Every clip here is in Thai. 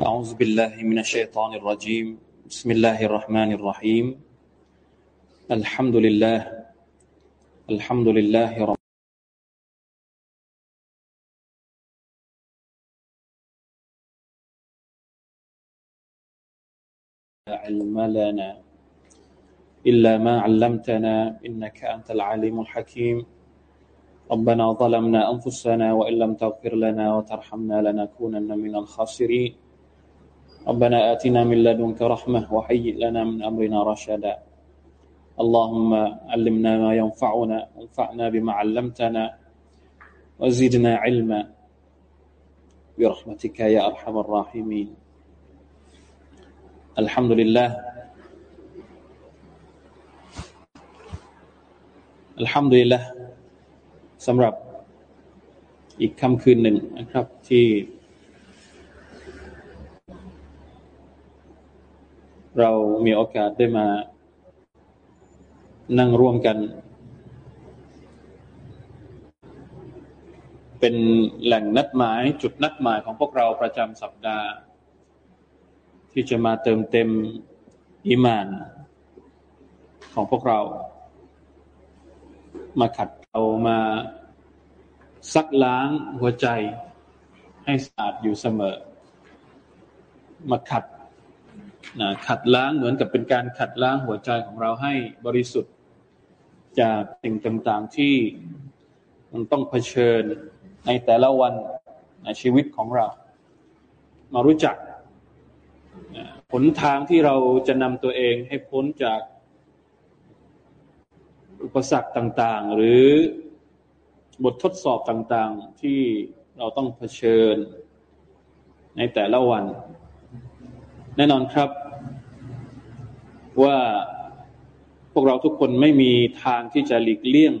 أعوذ بالله من الشيطان الرجيم. بسم الله الرحمن الرحيم. الحمد لله. الحمد لله رب علم لنا. إلا ما علمتنا إنك أنت العليم الحكيم. ربنا ظلمنا أنفسنا وإن لم تغفر لنا وترحمنا لنكونن من الخاسرين. ربنا آتنا من لدنك رحمة وهيئ لنا من أمرنا رشدا اللهم علمنا ما ينفعنا وانفعنا بما علمتنا وزدنا علما برحمتك يا أرحم الراحمين الحمد لله الحمد لله สำหรับอีกค่ำคืนหนึ่งนะครับ ที่ เรามีโอกาสได้มา นั่งร่วมกัน เป็นแหล่งนัดหมายจุดนัดหมายของพวกเราประจำสัปดาห์ ที่จะมาเติมเต็มอิมานของพวกเรา มาขัดเอามาซักล้างหัวใจให้สะอาดอยู่เสมอ มาขัด นะขัดล้างเหมือนกับเป็นการขัดล้างหัวใจของเราให้บริสุทธิ์ จากสิ่งต่างๆที่มันต้องเผชิญในแต่ละวันในชีวิตของเรา มารู้จักผลทางที่เราจะนำตัวเองให้พ้นจากอุปสรรคต่างๆ หรือบททดสอบต่างๆที่เราต้องเผชิญในแต่ละวัน แน่นอนครับ ว่าพวกเราทุกคนไม่มีทางที่จะหลีกเลี่ยง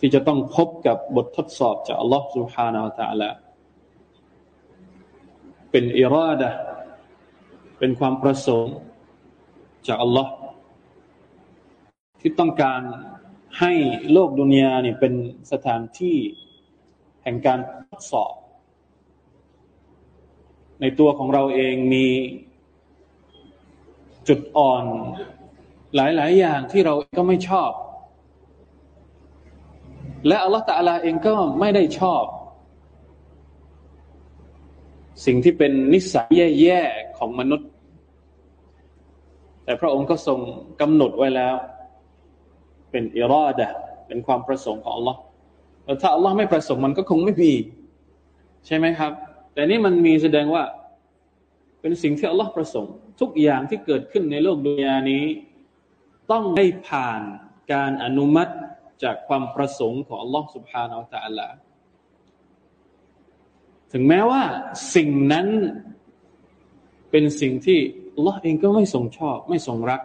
ที่จะต้องพบกับบททดสอบจากอัลลอฮฺ سبحانه และ تعالى เป็นอิราดะเป็นความประสงค์จากอัลลอฮ์ที่ต้องการให้โลกดุนยาเนี่ยเป็นสถานที่แห่งการทดสอบ ในตัวของเราเองมีจุดอ่อนหลาย ๆ อย่างที่เราก็ไม่ชอบ และอัลลอฮฺตะลาเองก็ไม่ได้ชอบ สิ่งที่เป็นนิสัยแย่ ๆ ของมนุษย์ แต่พระองค์ก็ทรงกำหนดไว้แล้ว เป็นอิราดะเป็นความประสงค์ของ Allah แล้วถ้า Allah ไม่ประสงค์มันก็คงไม่มี ใช่ไหมครับ แต่นี่มันมีแสดงว่า เป็นสิ่งที่อัลลอฮ์ประสงค์ ทุกอย่างที่เกิดขึ้นในโลกดุนยานี้ ต้องได้ผ่านการอนุมัติจากความประสงค์ของอัลลอฮ์สุบฮานาอัลตะลาถึงแม้ว่าสิ่งนั้นเป็นสิ่งที่อัลลอฮ์เองก็ไม่ทรงชอบ ไม่ทรงรัก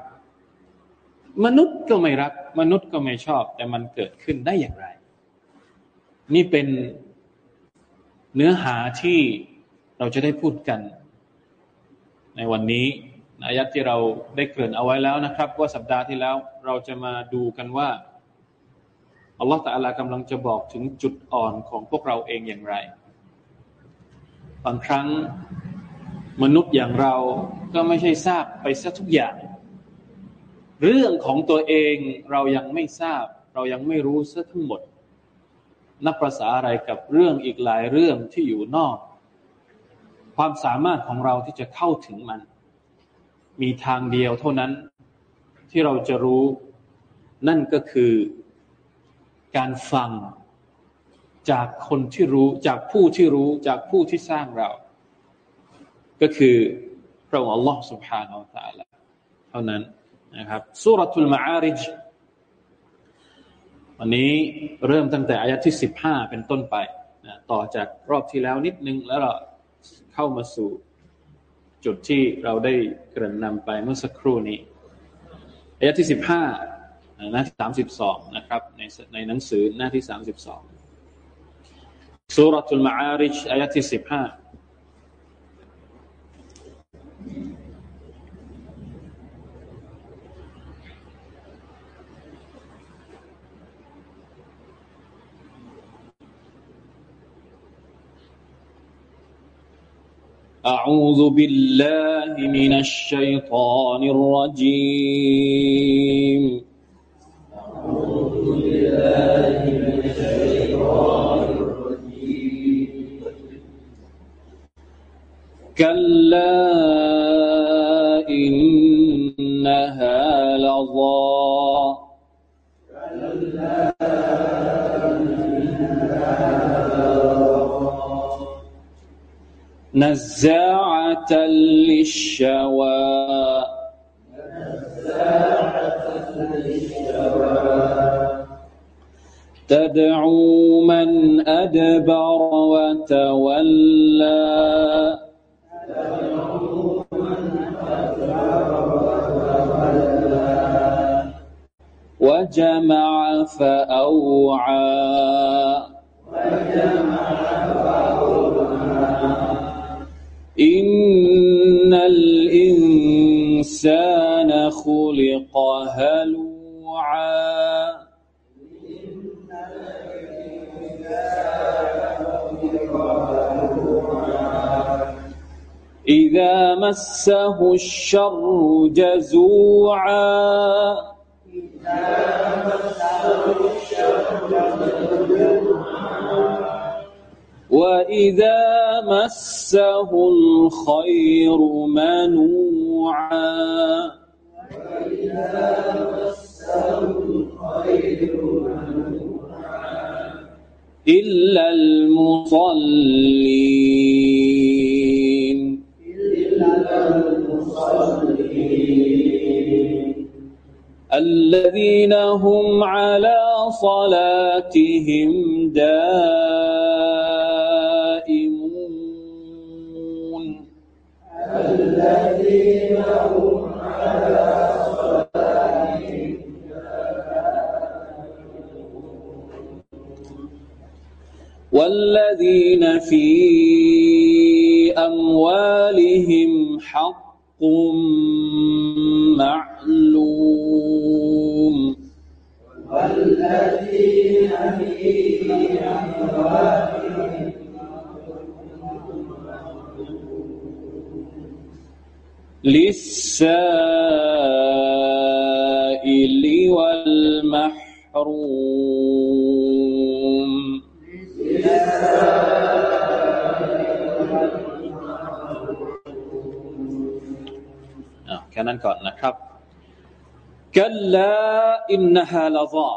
มนุษย์ก็ไม่รัก มนุษย์ก็ไม่ชอบ แต่มันเกิดขึ้นได้อย่างไร นี่เป็น เนื้อหาที่เราจะได้พูดกัน ในวันนี้อายัดที่เราได้เกริ่นเอาไว้แล้วนะครับ ว่าสัปดาห์ที่แล้วเราจะมาดูกันว่าอัลลอฮฺตะอาลากำลังจะบอกถึงจุดอ่อนของพวกเราเองอย่างไร บางครั้งมนุษย์อย่างเราก็ไม่ใช่ทราบไปซะทุกอย่าง เรื่องของตัวเองเรายังไม่ทราบ เรายังไม่รู้ซะทั้งหมด นับภาษาอะไรกับเรื่องอีกหลายเรื่องที่อยู่นอก ความสามารถของเราที่จะเข้าถึงมัน มีทางเดียวเท่านั้น ที่เราจะรู้ นั่นก็คือการฟัง จากคนที่รู้จากผู้ที่รู้จากผู้ที่สร้างเรา ก็คือพระองค์ Allah سبحانه และ تعالى เท่านั้นนะครับสุรทูลมาอาริจ วันนี้เริ่มตั้งแต่อายะที่สิบห้าเป็นต้นไปนะต่อจากรอบที่แล้วนิดนึง แล้วเราเข้ามาสู่จุดที่เราได้เกริ่นนำไปเมื่อสักครู่นี้อายะที่สิบห้าหน้าที่สามสิบสองนะครับในในหนังสือหน้าที่สามสิบสองสุรทูลมาอาริจอายะที่สิบห้า أعوذ بالله من الشيطان الرجيم. أعوذ بالله من الشيطان الرجيم كلا نزاعة للشوى. تدعو من أدبر وتولى. وجمع فأوعى. إن الإنسان خلق هلوعا إذا مسه الشر جزوعا وإذا مسه الخير منوعا إلا المصلين الذين هم على صلاتهم دائمون في อินนะฮาลาซา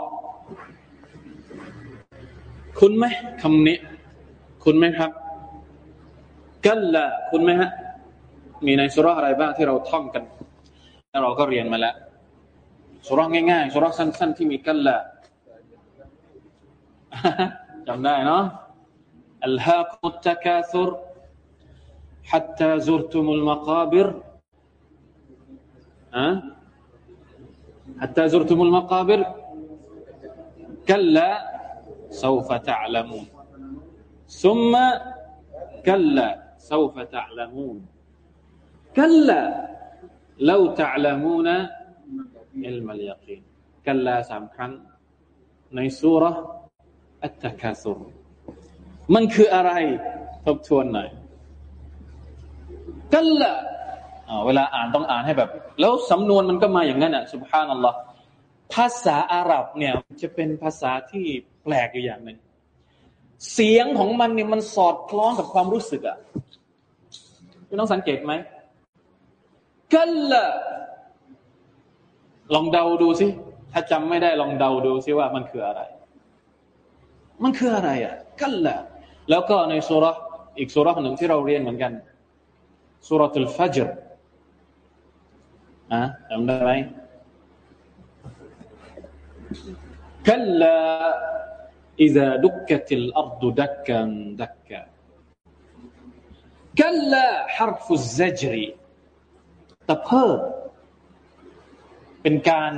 คุณไหมคำนี้ คุณไหมครับกัลลาคุณไหมฮะ มีในสุราะห์อะไรบ้างที่เราท่องกัน แล้วเราก็เรียนมาแล้วสุราะห์ง่ายๆสุราะห์สั้นๆที่มีกัลลาจำได้เนาะ ألهاكم التكاثر حتى زرتم المقابر ها حتى زرتم المقابر كلا سوف تعلمون ثم كلا سوف تعلمون كلا لو تعلمون علم اليقين كلا สามครั้งในสุรษอัตตะคาซุรมันคืออะไร ทบทวนหน่อยกัลละอ่า เวลาอ่านต้องอ่านให้แบบ แล้วสำนวนมันก็มาอย่างนั้นอะสุบฮานัลลอฮ์ภาษาอาหรับเนี่ยจะเป็นภาษาที่แปลกอยู่อย่างหนึ่งเสียงของมันเนี่ยมันสอดคล้องกับความรู้สึกอะพี่น้องสังเกตไหมกัลละลองเดาดูสิถ้าจำไม่ได้ลองเดาดูสิว่ามันคืออะไร มันคืออะไรอะกัลละแล้วก็ในสุรษอีกสุรษหนึ่งที่เราเรียนเหมือนกันสุรทุลฟัจร อ่ะจำได้ไหมกัลลา إذا دكت الأرض دكا دكا كلا حرف الزجر ตะเพิดเป็นการ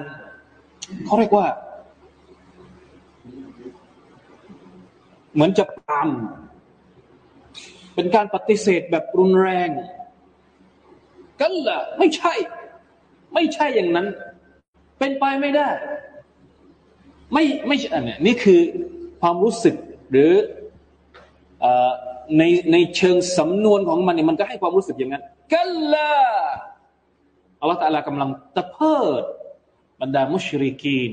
เขาเรียกว่า เหมือนจะปรามเป็นการปฏิเสธแบบรุนแรง กันละไม่ใช่ ไม่ใช่อย่างนั้น เป็นไปไม่ได้ ไม่ไม่ใช่นนี้นี่คือความรู้สึกหรืออในในเชิงสำนวนของมันเนี่ยมันก็ให้ความรู้สึกอย่างนั้นกัลลาอัลลอฮฺตะลากำลังตะเพิดบรรดามุชริกีน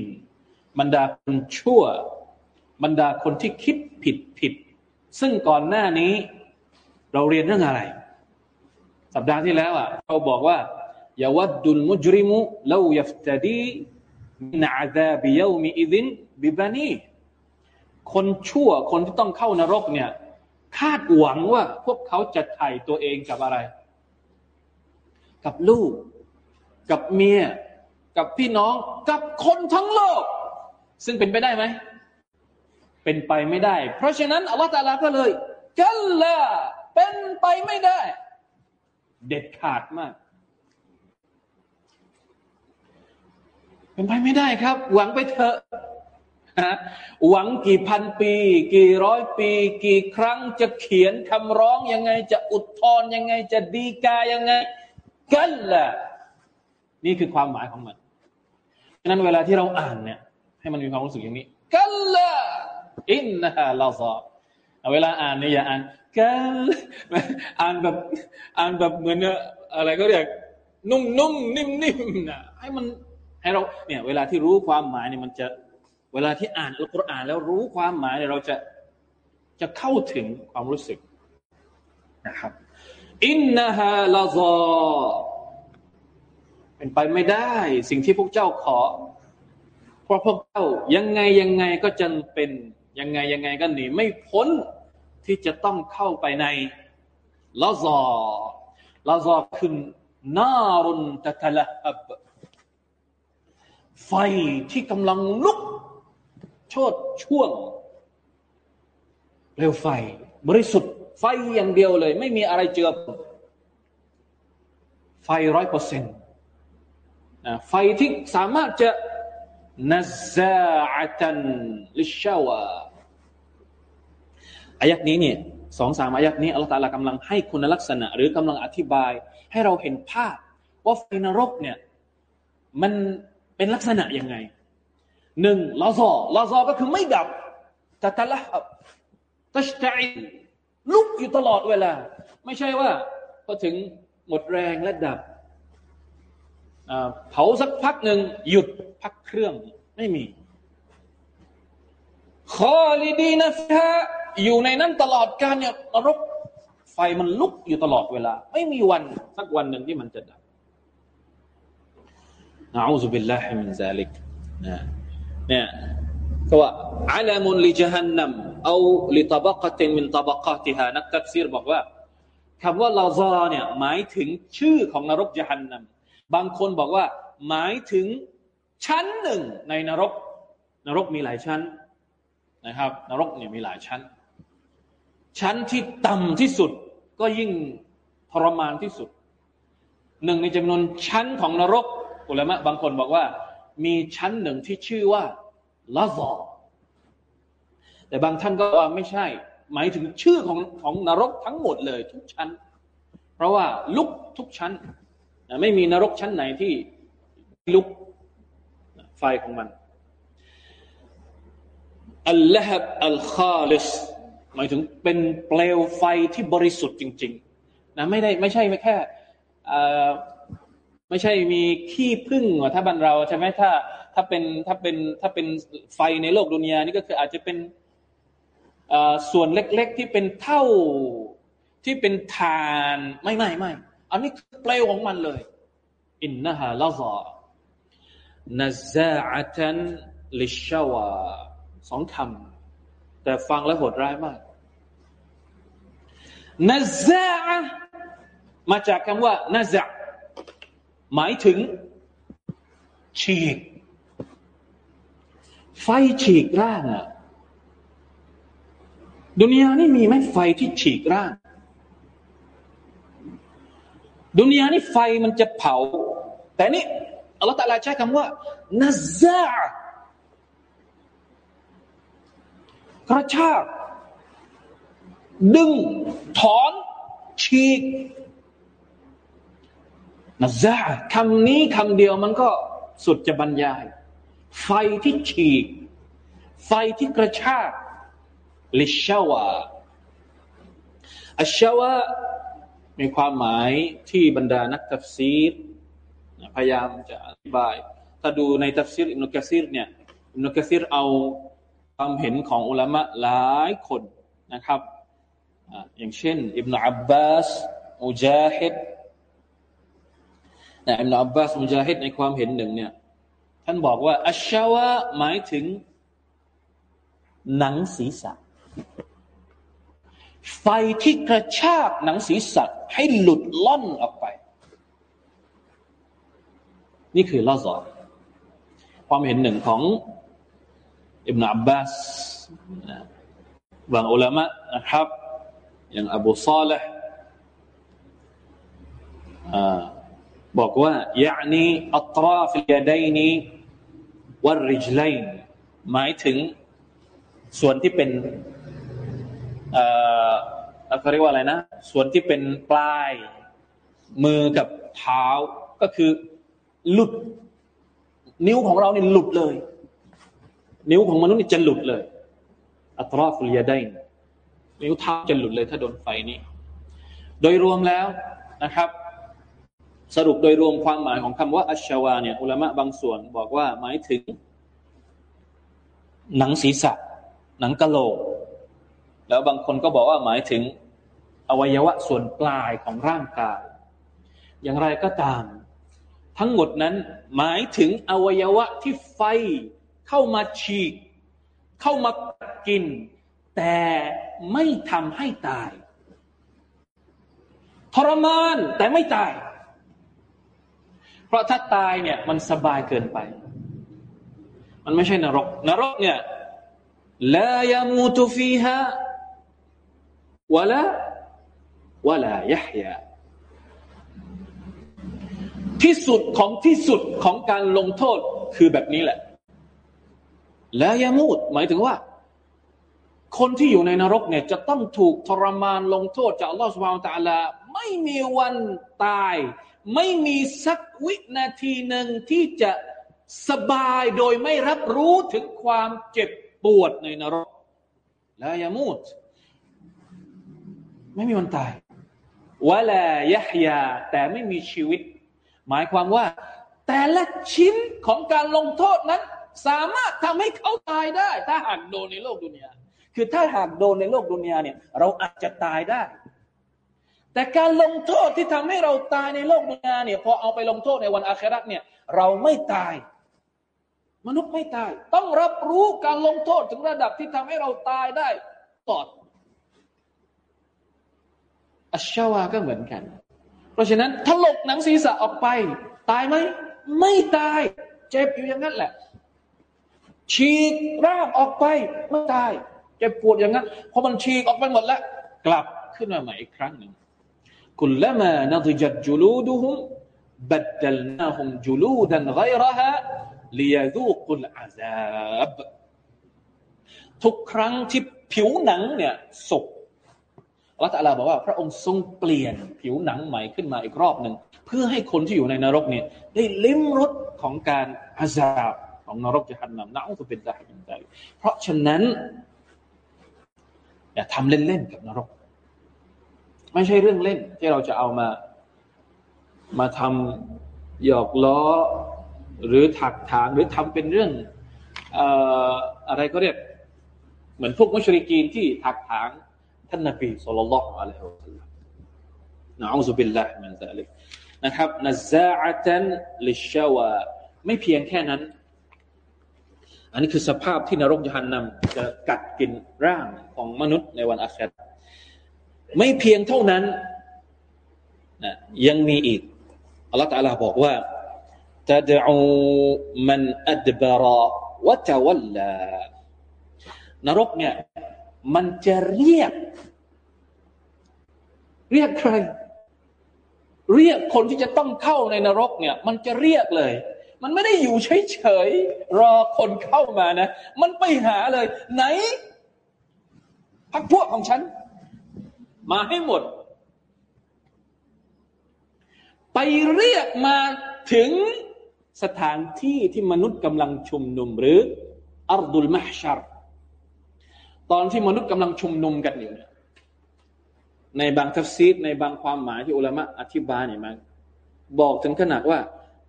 บรรดาคนชั่ว บรรดาคนที่คิดผิดผิด ซึ่งก่อนหน้านี้ เราเรียนเรื่องอะไร สัปดาห์ที่แล้วอะ เราบอกว่า ยาวัดดุลมุจริมุลายัฟตดีมินอาซาบิยามีอิดินบิบานีคนชั่วคนที่ต้องเข้านรกเนี่ย คาดหวังว่าพวกเขาจะไถ่ตัวเองกับอะไร กับลูก กับเมีย กับพี่น้องกับคนทั้งโลก ซึ่งเป็นไปได้ไหม เป็นไปไม่ได้ เพราะฉะนั้นอัลลอฮฺตาลาก็เลยกัลละเป็นไปไม่ได้ เด็ดขาดมาก เป็นไปไม่ได้ครับ หวังไปเถอะหวังกี่พันปี กี่ร้อยปี กี่ครั้งจะเขียนคำร้องยังไง จะอุทธรยังไง จะดีกายังไง กันแหละนี่คือความหมายของมันฉะนั้นเวลาที่เราอ่านเนี่ย ให้มันมีความรู้สึกอย่างนี้ กันล่ะอินนะฮะลาซอบเวลาอ่านเนี่ยอย่าอ่านกันอ่านแบบอ่านแบบเหมือนอะไรก็เรียกนุ่มๆนิ่มๆนะให้มัน ให้เราเนี่ยเวลาที่รู้ความหมายเนี่ยมันจะเวลาที่อ่านอัลกุรอานแล้วรู้ความหมายเนี่ยเราจะจะเข้าถึงความรู้สึกนะครับอินนาฮาลาซอเป็นไปไม่ได้ สิ่งที่พวกเจ้าขอ เพราะพวกเจ้ายังไงยังไงก็จะเป็นยังไงยังไงก็หนีไม่พ้นที่จะต้องเข้าไปในลาซอลาซอคือนารุนตะทะละฮับ ไฟที่กำลังลุกชดช่วงเร็วไฟ บริสุทธิ์ ไฟอย่างเดียวเลย ไม่มีอะไรเจือปนไฟร้อยเปอร์เซ็นต์ไฟที่สามารถจะนัซาอัตันลิชาวาอายักนี้เนี่ยสองสามอายักนี้อัลลอฮฺตาลากำลังให้คุณลักษณะ หรือกำลังอธิบาย ให้เราเห็นภาพ ว่าไฟนรกเนี่ยมัน เป็นลักษณะยังไงหนึ่งลาซอลาซอก็คือไม่ดับแต่ตะละบตัชตอิลุกอยู่ตลอดเวลา ไม่ใช่ว่าพอถึงหมดแรงและดับเผาสักพักหนึ่งหยุดพักเครื่องไม่มีคอลีดีนะฟะอยู่ในนั้นตลอดการเนี่ยนรก ไฟมันลุกอยู่ตลอดเวลา ไม่มีวันสักวันหนึ่งที่มันจะดับ نعوذ بالله من ذلكนะเนี่ยก็ว่าعلم لجهنم أو لطبقة من طبقاتهاนักตัฟซีรบอกว่าคำว่าلظىเนี่ยหมายถึงชื่อของนรกจฮันนัมบางคนบอกว่าหมายถึงชั้นหนึ่งในนรก นรกมีหลายชั้นนะครับ นรกเนี่ยมีหลายชั้น ชั้นที่ต่ำที่สุดก็ยิ่งทรมานที่สุด หนึ่งในจำนวนชั้นของนรก อุลามะบางคนบอกว่า มีชั้นหนึ่งที่ชื่อว่าลาซอแต่บางท่านก็ว่าไม่ใช่ หมายถึงชื่อของของนรกทั้งหมดเลย ทุกชั้น เพราะว่าลุกทุกชั้นไม่มีนรกชั้นไหนที่ลุกไฟของมันاللهب الخالصหมายถึงเป็นเปลวไฟที่บริสุทธิ์จริง ๆนะไม่ได้ไม่ใช่แค่ ไม่ใช่มีขี้ผึ้งถ้าบ้านเราใช่ไหมถ้า ถ้าเป็นถ้าเป็นถ้าเป็นไฟในโลกดุนยานี่ก็คืออาจจะเป็นส่วนเล็กๆที่เป็นเท่าที่เป็นถ่านไม่ไม่ไม่อันนี้คือเปลวของมันเลย إنها لظىนาซาอัตันลิชาวาสองคำแต่ฟังแล้วโหดร้ายมากนาซามาจากคำว่านาซา หมายถึง ฉีก ไฟฉีกร่างอะดุนยานี่มีไหมไฟที่ฉีกร่าง ดุนยานี่ไฟมันจะเผา แต่นี่อัลลอฮฺตะลาใช้คำว่านาซากระชาก ดึง ถอน ฉีก นะซาคำนี้คำเดียวมันก็สุดจะบรรยาย ไฟที่ฉีก ไฟที่กระชากลิชาวาอัชชาวะมีความหมายที่บรรดานักตัฟซีรพยายามจะอธิบาย ถ้าดูในตัฟซีรอิมนุกะซีรเนี่ยอิมนุกะซีรเอาความเห็นของอุลามะหลายคนนะครับ อย่างเช่น อิบนาอับบาสมุจาฮิด นะอิบนอับบาสมุจาฮิดในความเห็นหนึ่งเนี่ย ท่านบอกว่าอัชชาวะหมายถึง หนังศีรษะ ไฟที่กระชากหนังศีรษะให้หลุดล่อนออกไป นี่คือลาซอความเห็นหนึ่งของอิบนาอับบาสบางอุลามะนะครับ อย่างอบูซาลห์ บอกว่ายานีอัตราฟิลยาดัยนีวรริจไลน์หมายถึงส่วนที่เป็นเอ่อเขาเรียกว่าอะไรนะ ส่วนที่เป็นปลาย มือกับเท้าก็คือหลุด นิ้วของเราเนี่ยหลุดเลย นิ้วของมนุษย์นี่จะหลุดเลย อัตราฟุลยาได้นิ้วเท้าจะหลุดเลย ถ้าโดนไฟนี้ โดยรวมแล้วนะครับ สรุปโดยรวมความหมายของคำว่าอัชชาวาเนี่ยอุลามะบางส่วนบอกว่าหมายถึง หนังศีรษะ หนังกะโหลก แล้วบางคนก็บอกว่าหมายถึง อวัยวะส่วนปลายของร่างกาย อย่างไรก็ตาม ทั้งหมดนั้นหมายถึงอวัยวะที่ไฟเข้ามาฉีก เข้ามากิน แต่ไม่ทำให้ตาย ทรมานแต่ไม่ตาย เพราะถ้าตายเนี่ยมันสบายเกินไป มันไม่ใช่นรก นรกเนี่ยลายามูตุฟีฮาวะละวะลายะฮยาที่สุดของที่สุดของการลงโทษคือแบบนี้แหละลายามูดหมายถึงว่า คนที่อยู่ในนรกเนี่ยจะต้องถูกทรมานลงโทษจากอัลลอฮฺสุบฮานตะลาไม่มีวันตาย ไม่มีสักวินาทีหนึ่งที่จะสบายโดยไม่รับรู้ถึงความเจ็บปวดในนรกลายามูดไม่มีวันตายวะลายะฮยา แต่ไม่มีชีวิต หมายความว่า แต่ละชิ้นของการลงโทษนั้น สามารถทำให้เขาตายได้ ถ้าหากโดนในโลกดุนยาคือถ้าหากโดนในโลกดุนยาเนี่ย เราอาจจะตายได้ แต่การลงโทษที่ทำให้เราตายในโลกดุนยาเนี่ยพอเอาไปลงโทษในวันอาคราเนี่ย เราไม่ตาย มนุษย์ไม่ตาย ต้องรับรู้การลงโทษถึงระดับที่ทำให้เราตายได้ก่อนอัชชาวาก็เหมือนกัน เพราะฉะนั้นถลกหนังศีรษะออกไป ตายไหมไม่ตาย เจ็บอยู่อย่างนั้นแหละ ฉีกร่างออกไปไม่ตาย เจ็บปวดอย่างนั้นพอมันฉีกออกไปหมดแล้ว กลับขึ้นมาใหม่อีกครั้งหนึ่ง คุลมานดิจัดจุลูดุฮุมบัดดลนาฮุมจุลูดันไกรฮะลียดูกุลอาซาบทุกครั้งที่ผิวหนังเนี่ยสุกอัลลอฮฺลาบอกว่าพระองค์ทรงเปลี่ยนผิวหนังใหม่ขึ้นมาอีกรอบหนึ่ง เพื่อให้คนที่อยู่ในนรกเนี่ยได้ลิ้มรสของการอาซาบของนรกจะหันนำนะอุเป็นใจเป็นใจเพราะฉะนั้น อย่าทำเล่นๆกับนรก ไม่ใช่เรื่องเล่น ที่เราจะเอามา มาทำหยอกล้อ หรือถักถางหรือทำเป็นเรื่องอะไรก็เรียก เหมือนพวกมุชริกีนที่ถักถางท่านนบีصلى الله عليه وسلم نعوذ بالله من ذلكนะครับنزاعة للشوىไม่เพียงแค่นั้น อันนี้คือสภาพที่นรกญะฮันนัมจะกัดกินร่างของมนุษย์ในวันอาคิเราะฮ์ ไม่เพียงเท่านั้นนะยังมีอีกอัลลอฮฺตะลาบอกว่าتدعو من أدبر وتولىนรกเนี่ยมันจะเรียก เรียกใคร เรียกคนที่จะต้องเข้าในนรกเนี่ย มันจะเรียกเลย มันไม่ได้อยู่เฉยๆรอคนเข้ามานะ มันไปหาเลย ไหนพักพวกของฉัน มาให้หมด ไปเรียกมาถึงสถานที่ที่มนุษย์กำลังชุมนุมหรือأرض المحشرตอนที่มนุษย์กำลังชุมนุมกันอยู่เนี่ยในบางตัฟซีรในบางความหมายที่อุลามะอธิบายเนี่ยมันบอกถึงขนาดว่า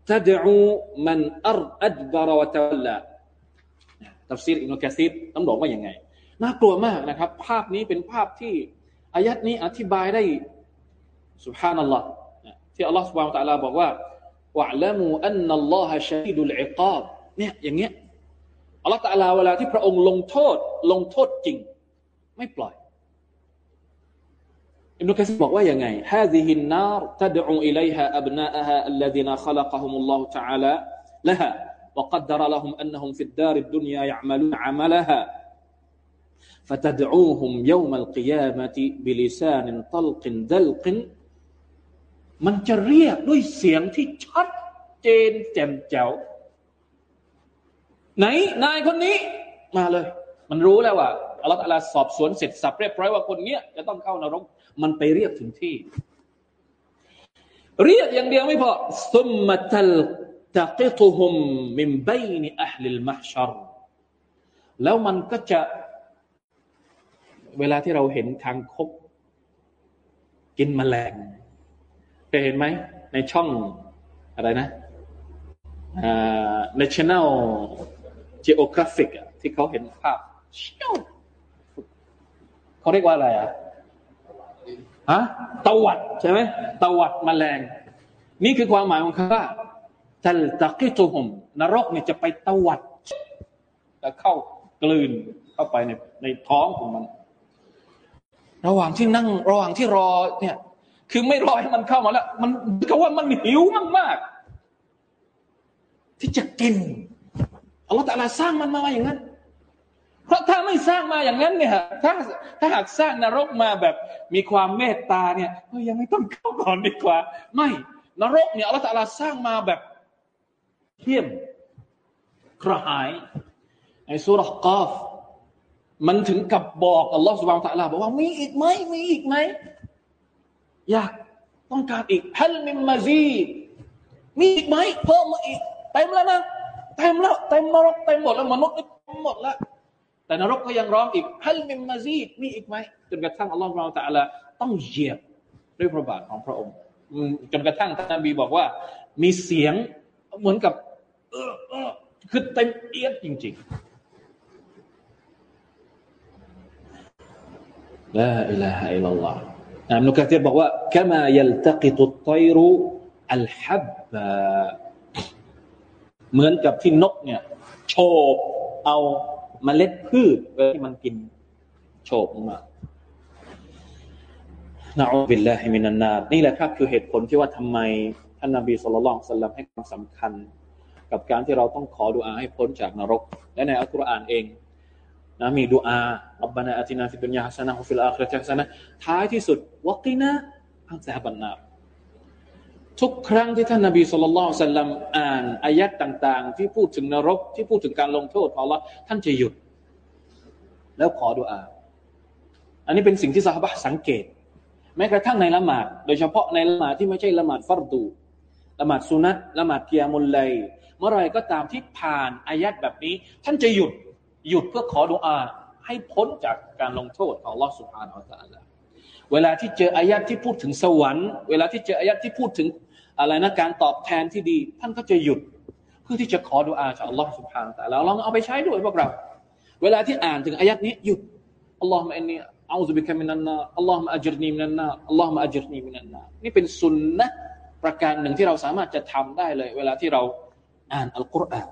تدعو من أدبر وتولىตัฟซีรอิบนุกะซีรต้องบอกว่าอย่างไงน่ากลัวมากนะครับ ภาพนี้เป็นภาพที่ อายัดนี้อธิบายได้สุบฮานัลลอฮ์ที่อัลลอฮ์สุบฮานะตะลาบอกว่าวะละมูอันนัลลอฮะชะดีดุลอิกาบเนี่ยอย่างเงี้ยอัลลอฮ์ตะลาเวลาที่พระองค์ลงโทษ ลงโทษจริง ไม่ปล่อยอิบนุกะซีรบอกว่าอย่างไง هذه النار تدعو إليها أبناءها الذين خلقهم الله تعالى لها وقدر لهم أنهم في الدار الدنيا يعملون عملها فتدعوهم يوم القيامة بلسان طلق دلق มันจะเรียกด้วยเสียงที่ชัดเจนแจ่มแจ๋วไหนนายคนนี้ มาเลย มันรู้แล้วว่าอัลลอฮฺสอบสวนเสร็จสับเรียบร้อยว่าคนเนี้ยจะต้องเข้านรกมันไปเรียกถึงที่ เรียกอย่างเดียวไม่พอซุมมะตัลตะกิตุฮุมมิมบัยนอัลลิลมะชรแล้วมันก็จะ เวลาที่เราเห็นทางคบกินมแมลงเคยเห็นไหม ในช่องอะไรนะ National Geographic ที่เขาเห็นภาพเขาเรียกว่าอะไรอะฮะตวัดใช่ไหมตวัดมแมลง นี่คือความหมายของคำว่าตัลตะกิตุฮุมนรกเนี่ยจะไปตวัดจะเข้ากลืนเข้าไปในในท้องของมัน ระหว่างที่นั่งระหว่างที่รอเนี่ย คือไม่รอให้มันเข้ามาแล้ว มันก็ว่ามันหิวมากๆ ที่จะกินอัลลอฮฺตะลาสร้างมันมาอย่างนั้น เพราะถ้าไม่สร้างมาอย่างนั้นเนี่ยถ้าถ้าหากสร้างนรกมาแบบมีความเมตตาเนี่ยยังไม่ต้องเข้าก่อนดีกว่า ไม่นรกเนี่ยอัลลอฮฺตะลาสร้างมาแบบเทียมกระหายในสุรกาฟ มันถึงกับบอกอัลลอฮฺสุบานตะลาบอกว่ามีอีกไหมมีอีกไหมอยากต้องการอีกฮัลมิมมาซีมีอีกไหมเพิ่มมาอีกเต็มแล้วนะเต็มแล้วเต็มนรกเต็มหมดแล้วมนุษย์เต็มหมดแล้วแต่นรกก็ยังร้องอีกฮัลมิมมาซีมีอีกไหมจนกระทั่งอัลลอฮฺเราแต่ละต้องเหยียบด้วยพระบาทของพระองค์จนกระทั่งท่านนบีบอกว่า มีเสียงเหมือนกับเออเออคือเต็มเอียดจริง ๆ ลาอิลาฮะอิลลัลลอฮ์อันุกะตีรบอกว่า كما يلتقط الطير الحب เหมือนกับที่นกเนี่ยโฉบเอาเมล็ดพืชเวลาที่มันกินโฉบมานะอูบิลลาฮิมินันนานี่แหละครับคือเหตุผลที่ว่าทำไมท่านนบีสุลต่านสัลลัมให้ความสำคัญ กับการที่เราต้องขอดุอาให้พ้นจากนรก และในอัลกุรอานเอง นะมีดุอาربنا آتنا في الدنيا حسنة وفي الآخرة حسنةท้ายที่สุดوقنا عذاب النارทุกครั้งที่ท่านนบีصلى الله عليه وسلمอ่านอายะฮ์ต่าง ๆ ที่พูดถึงนรก ที่พูดถึงการลงโทษของอัลลอฮ์ท่านจะหยุด แล้วขอดุอา อันนี้เป็นสิ่งที่สหบะสังเกต แม้กระทั่งในละหมาด โดยเฉพาะในละหมาดที่ไม่ใช่ละหมาดฟัรดูละหมาดสุนัตละหมาดเกียมุลไลยเมื่อไรก็ตามที่ผ่านอายัดแบบนี้ ท่านจะหยุด หยุดเพื่อขอดุอาให้พ้นจากการลงโทษของลอสุภาอัลลอฮฺเวลาที่เจออายัดที่พูดถึงสวรรค์ เวลาที่เจออายัดที่พูดถึงอะไรนะการตอบแทนที่ดี ท่านก็จะหยุดเพื่อที่จะขอดุอาจากอัลลอฮฺสุบฮานแต่เราลองเอาไปใช้ด้วยพวกเรา เวลาที่อ่านถึงอายัดนี้หยุดอัลลอฮฺมะอันนี้อาอุบิคามินันนาอัลลอฮฺมะอัจรนีมินันนาอัลลอฮฺมะอัจรนีมินันนานี่เป็นสุนนะประการหนึ่งที่เราสามารถจะทำได้เลย เวลาที่เราอ่านอัลกุรอาน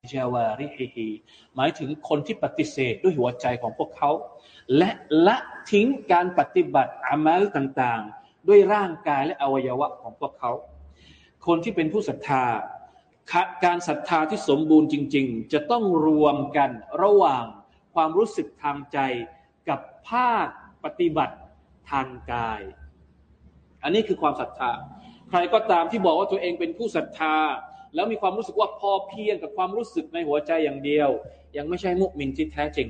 กลบิวะทรคัลอามัลจาวาริฮิหมายถึงคนที่ปฏิเสธด้วยหัวใจของพวกเขา และละทิ้งการปฏิบัติอามัลต่างๆ ด้วยร่างกายและอวัยวะของพวกเขา คนที่เป็นผู้ศรัทธา การศรัทธาที่สมบูรณ์จริง ๆ จะต้องรวมกันระหว่างความรู้สึกทางใจกับภาคปฏิบัติทางกาย อันนี้คือความศรัทธา ใครก็ตามที่บอกว่าตัวเองเป็นผู้ศรัทธา แล้วมีความรู้สึกว่าพอเพียงกับความรู้สึกในหัวใจอย่างเดียว ยังไม่ใช่มุมินที่แท้จริง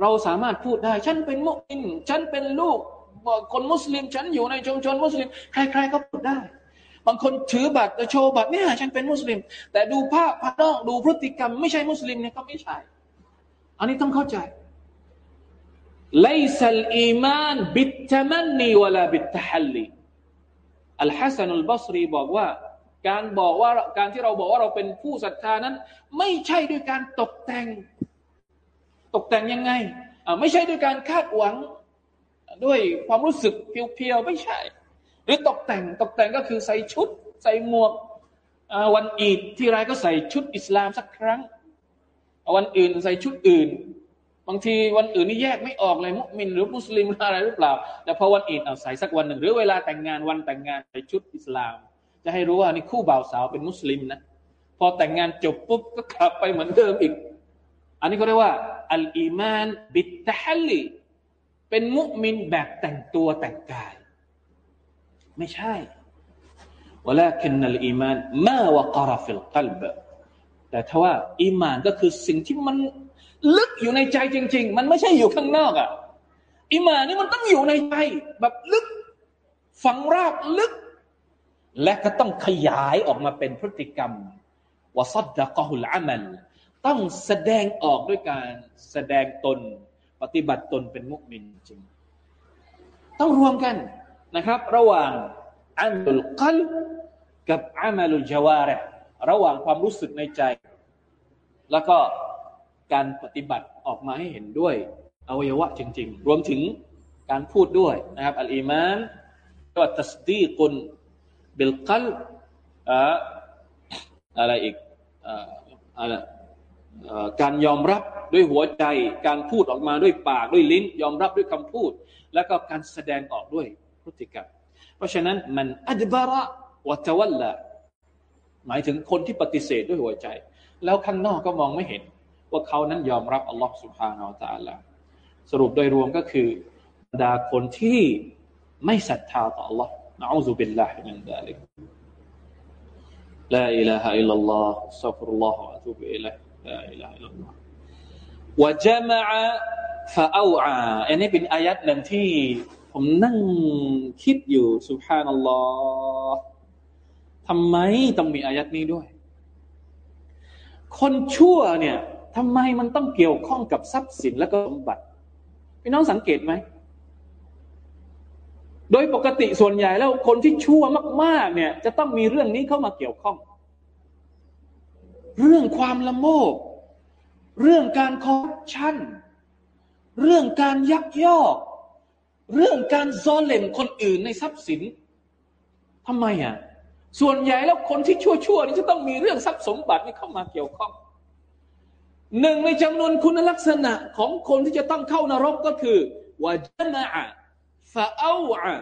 เราสามารถพูดได้ ฉันเป็นมุมินฉันเป็นลูกคนมุสลิม ฉันอยู่ในชุมชนมุสลิม ใครๆก็พูดได้ บางคนถือบัตรโชว์บัตรเนี่ยฉันเป็นมุสลิม แต่ดูภาพภายนอกดูพฤติกรรม ไม่ใช่มุสลิมเนี่ยก็ไม่ใช่ อันนี้ต้องเข้าใจ ليس الإيمان بالتمني ولا بالتحلي อัลฮัสซันุลบัสรีบอกว่า การบอกว่าการที่เราบอกว่าเราเป็นผู้ศรัทธานั้น ไม่ใช่ด้วยการตกแต่ง ตกแต่งยังไงไม่ใช่ด้วยการคาดหวังด้วยความรู้สึกเพียวๆไม่ใช่ หรือตกแต่งตกแต่งก็คือใส่ชุด ใส่หมวกวันอีดที่ไรก็ใส่ชุดอิสลามสักครั้ง วันอื่นใส่ชุดอื่น บางทีวันอื่นนี่แยกไม่ออกเลยมุสลิมหรือมุสลิมอะไรหรือเปล่า แต่พอวันอีดเอาใส่สักวันหนึ่งหรือเวลาแต่งงานวันแต่งงานใส่ชุดอิสลาม จะให้รู้ว่านี่คู่บ่าวสาวเป็นมุสลิมนะพอแต่งงานจบปุ๊บก็กลับไปเหมือนเดิมอีก อันนี้เขาเรียกว่าอัลอีมานบิตตะฮัลลีเป็นมุมินแบบแต่งตัวแต่งกาย ไม่ใช่ ولكن الإيمان ما وقر في القلب แต่ถ้าว่าอีมานก็คือสิ่งที่มันลึกอยู่ในใจจริง ๆ มันไม่ใช่อยู่ข้างนอกอะ่ะอิมานี่มันต้องอยู่ในใจแบบลึกฝังรากลึก และก็ต้องขยายออกมาเป็นพฤติกรรมวสัดดะกอฮุลอามัลต้องแสดงออกด้วยการแสดงตนปฏิบัติตนเป็นมุกมินจริง ต้องรวมกันนะครับ ระหว่างอัลลุลกัลกับอามัลุจาวาระระหว่างความรู้สึกในใจ แล้วก็การปฏิบัติออกมาให้เห็นด้วยอวัยวะจริง ๆ รวมถึงการพูดด้วยนะครับ อัลอีมานก็ตัสดีกุน บิลกลอะไรอีกอะไรการยอมรับด้วยหัวใจ การพูดออกมาด้วยปากด้วยลิ้น ยอมรับด้วยคำพูด แล้วก็การแสดงออกด้วยพฤติกรรม เพราะฉะนั้นมันอัจบาระวัตวัลละหมายถึงคนที่ปฏิเสธด้วยหัวใจ แล้วข้างนอกก็มองไม่เห็น ว่าเขานั้นยอมรับอัลลอฮฺสุภาอัลตะละสรุปโดยรวมก็คือบรรดาคนที่ไม่ศรัทธาต่อ Allah นะอูซุบิลลาฮิมินดาลิก لا إله إلا الله استغفر الله وأتوب إليه لا إله إلا الله وجمع فأوعى อันนี้เป็นอายัดหนึ่งที่ผมนั่งคิดอยู่สุภานัลลอฮ์ทำไมต้องมีอายัดนี้ด้วย คนชั่วเนี่ยทำไมมันต้องเกี่ยวข้องกับทรัพย์สินและก็สมบัติ พี่น้องสังเกตไหม โดยปกติส่วนใหญ่แล้วคนที่ชั่วมาก ๆ เนี่ย จะต้องมีเรื่องนี้เข้ามาเกี่ยวข้อง เรื่องความละโมบเรื่องการคอร์รัปชันเรื่องการยักยอก เรื่องการซ้อนเล่มคนอื่นในทรัพย์สินทำไมอะส่วนใหญ่แล้วคนที่ชั่วๆนี่จะต้องมีเรื่องทรัพย์สมบัตินี่เข้ามาเกี่ยวข้องหนึ่งในจำนวนคุณลักษณะของคนที่จะต้องเข้านรกก็คือวาจนะ ฟาเอาอะ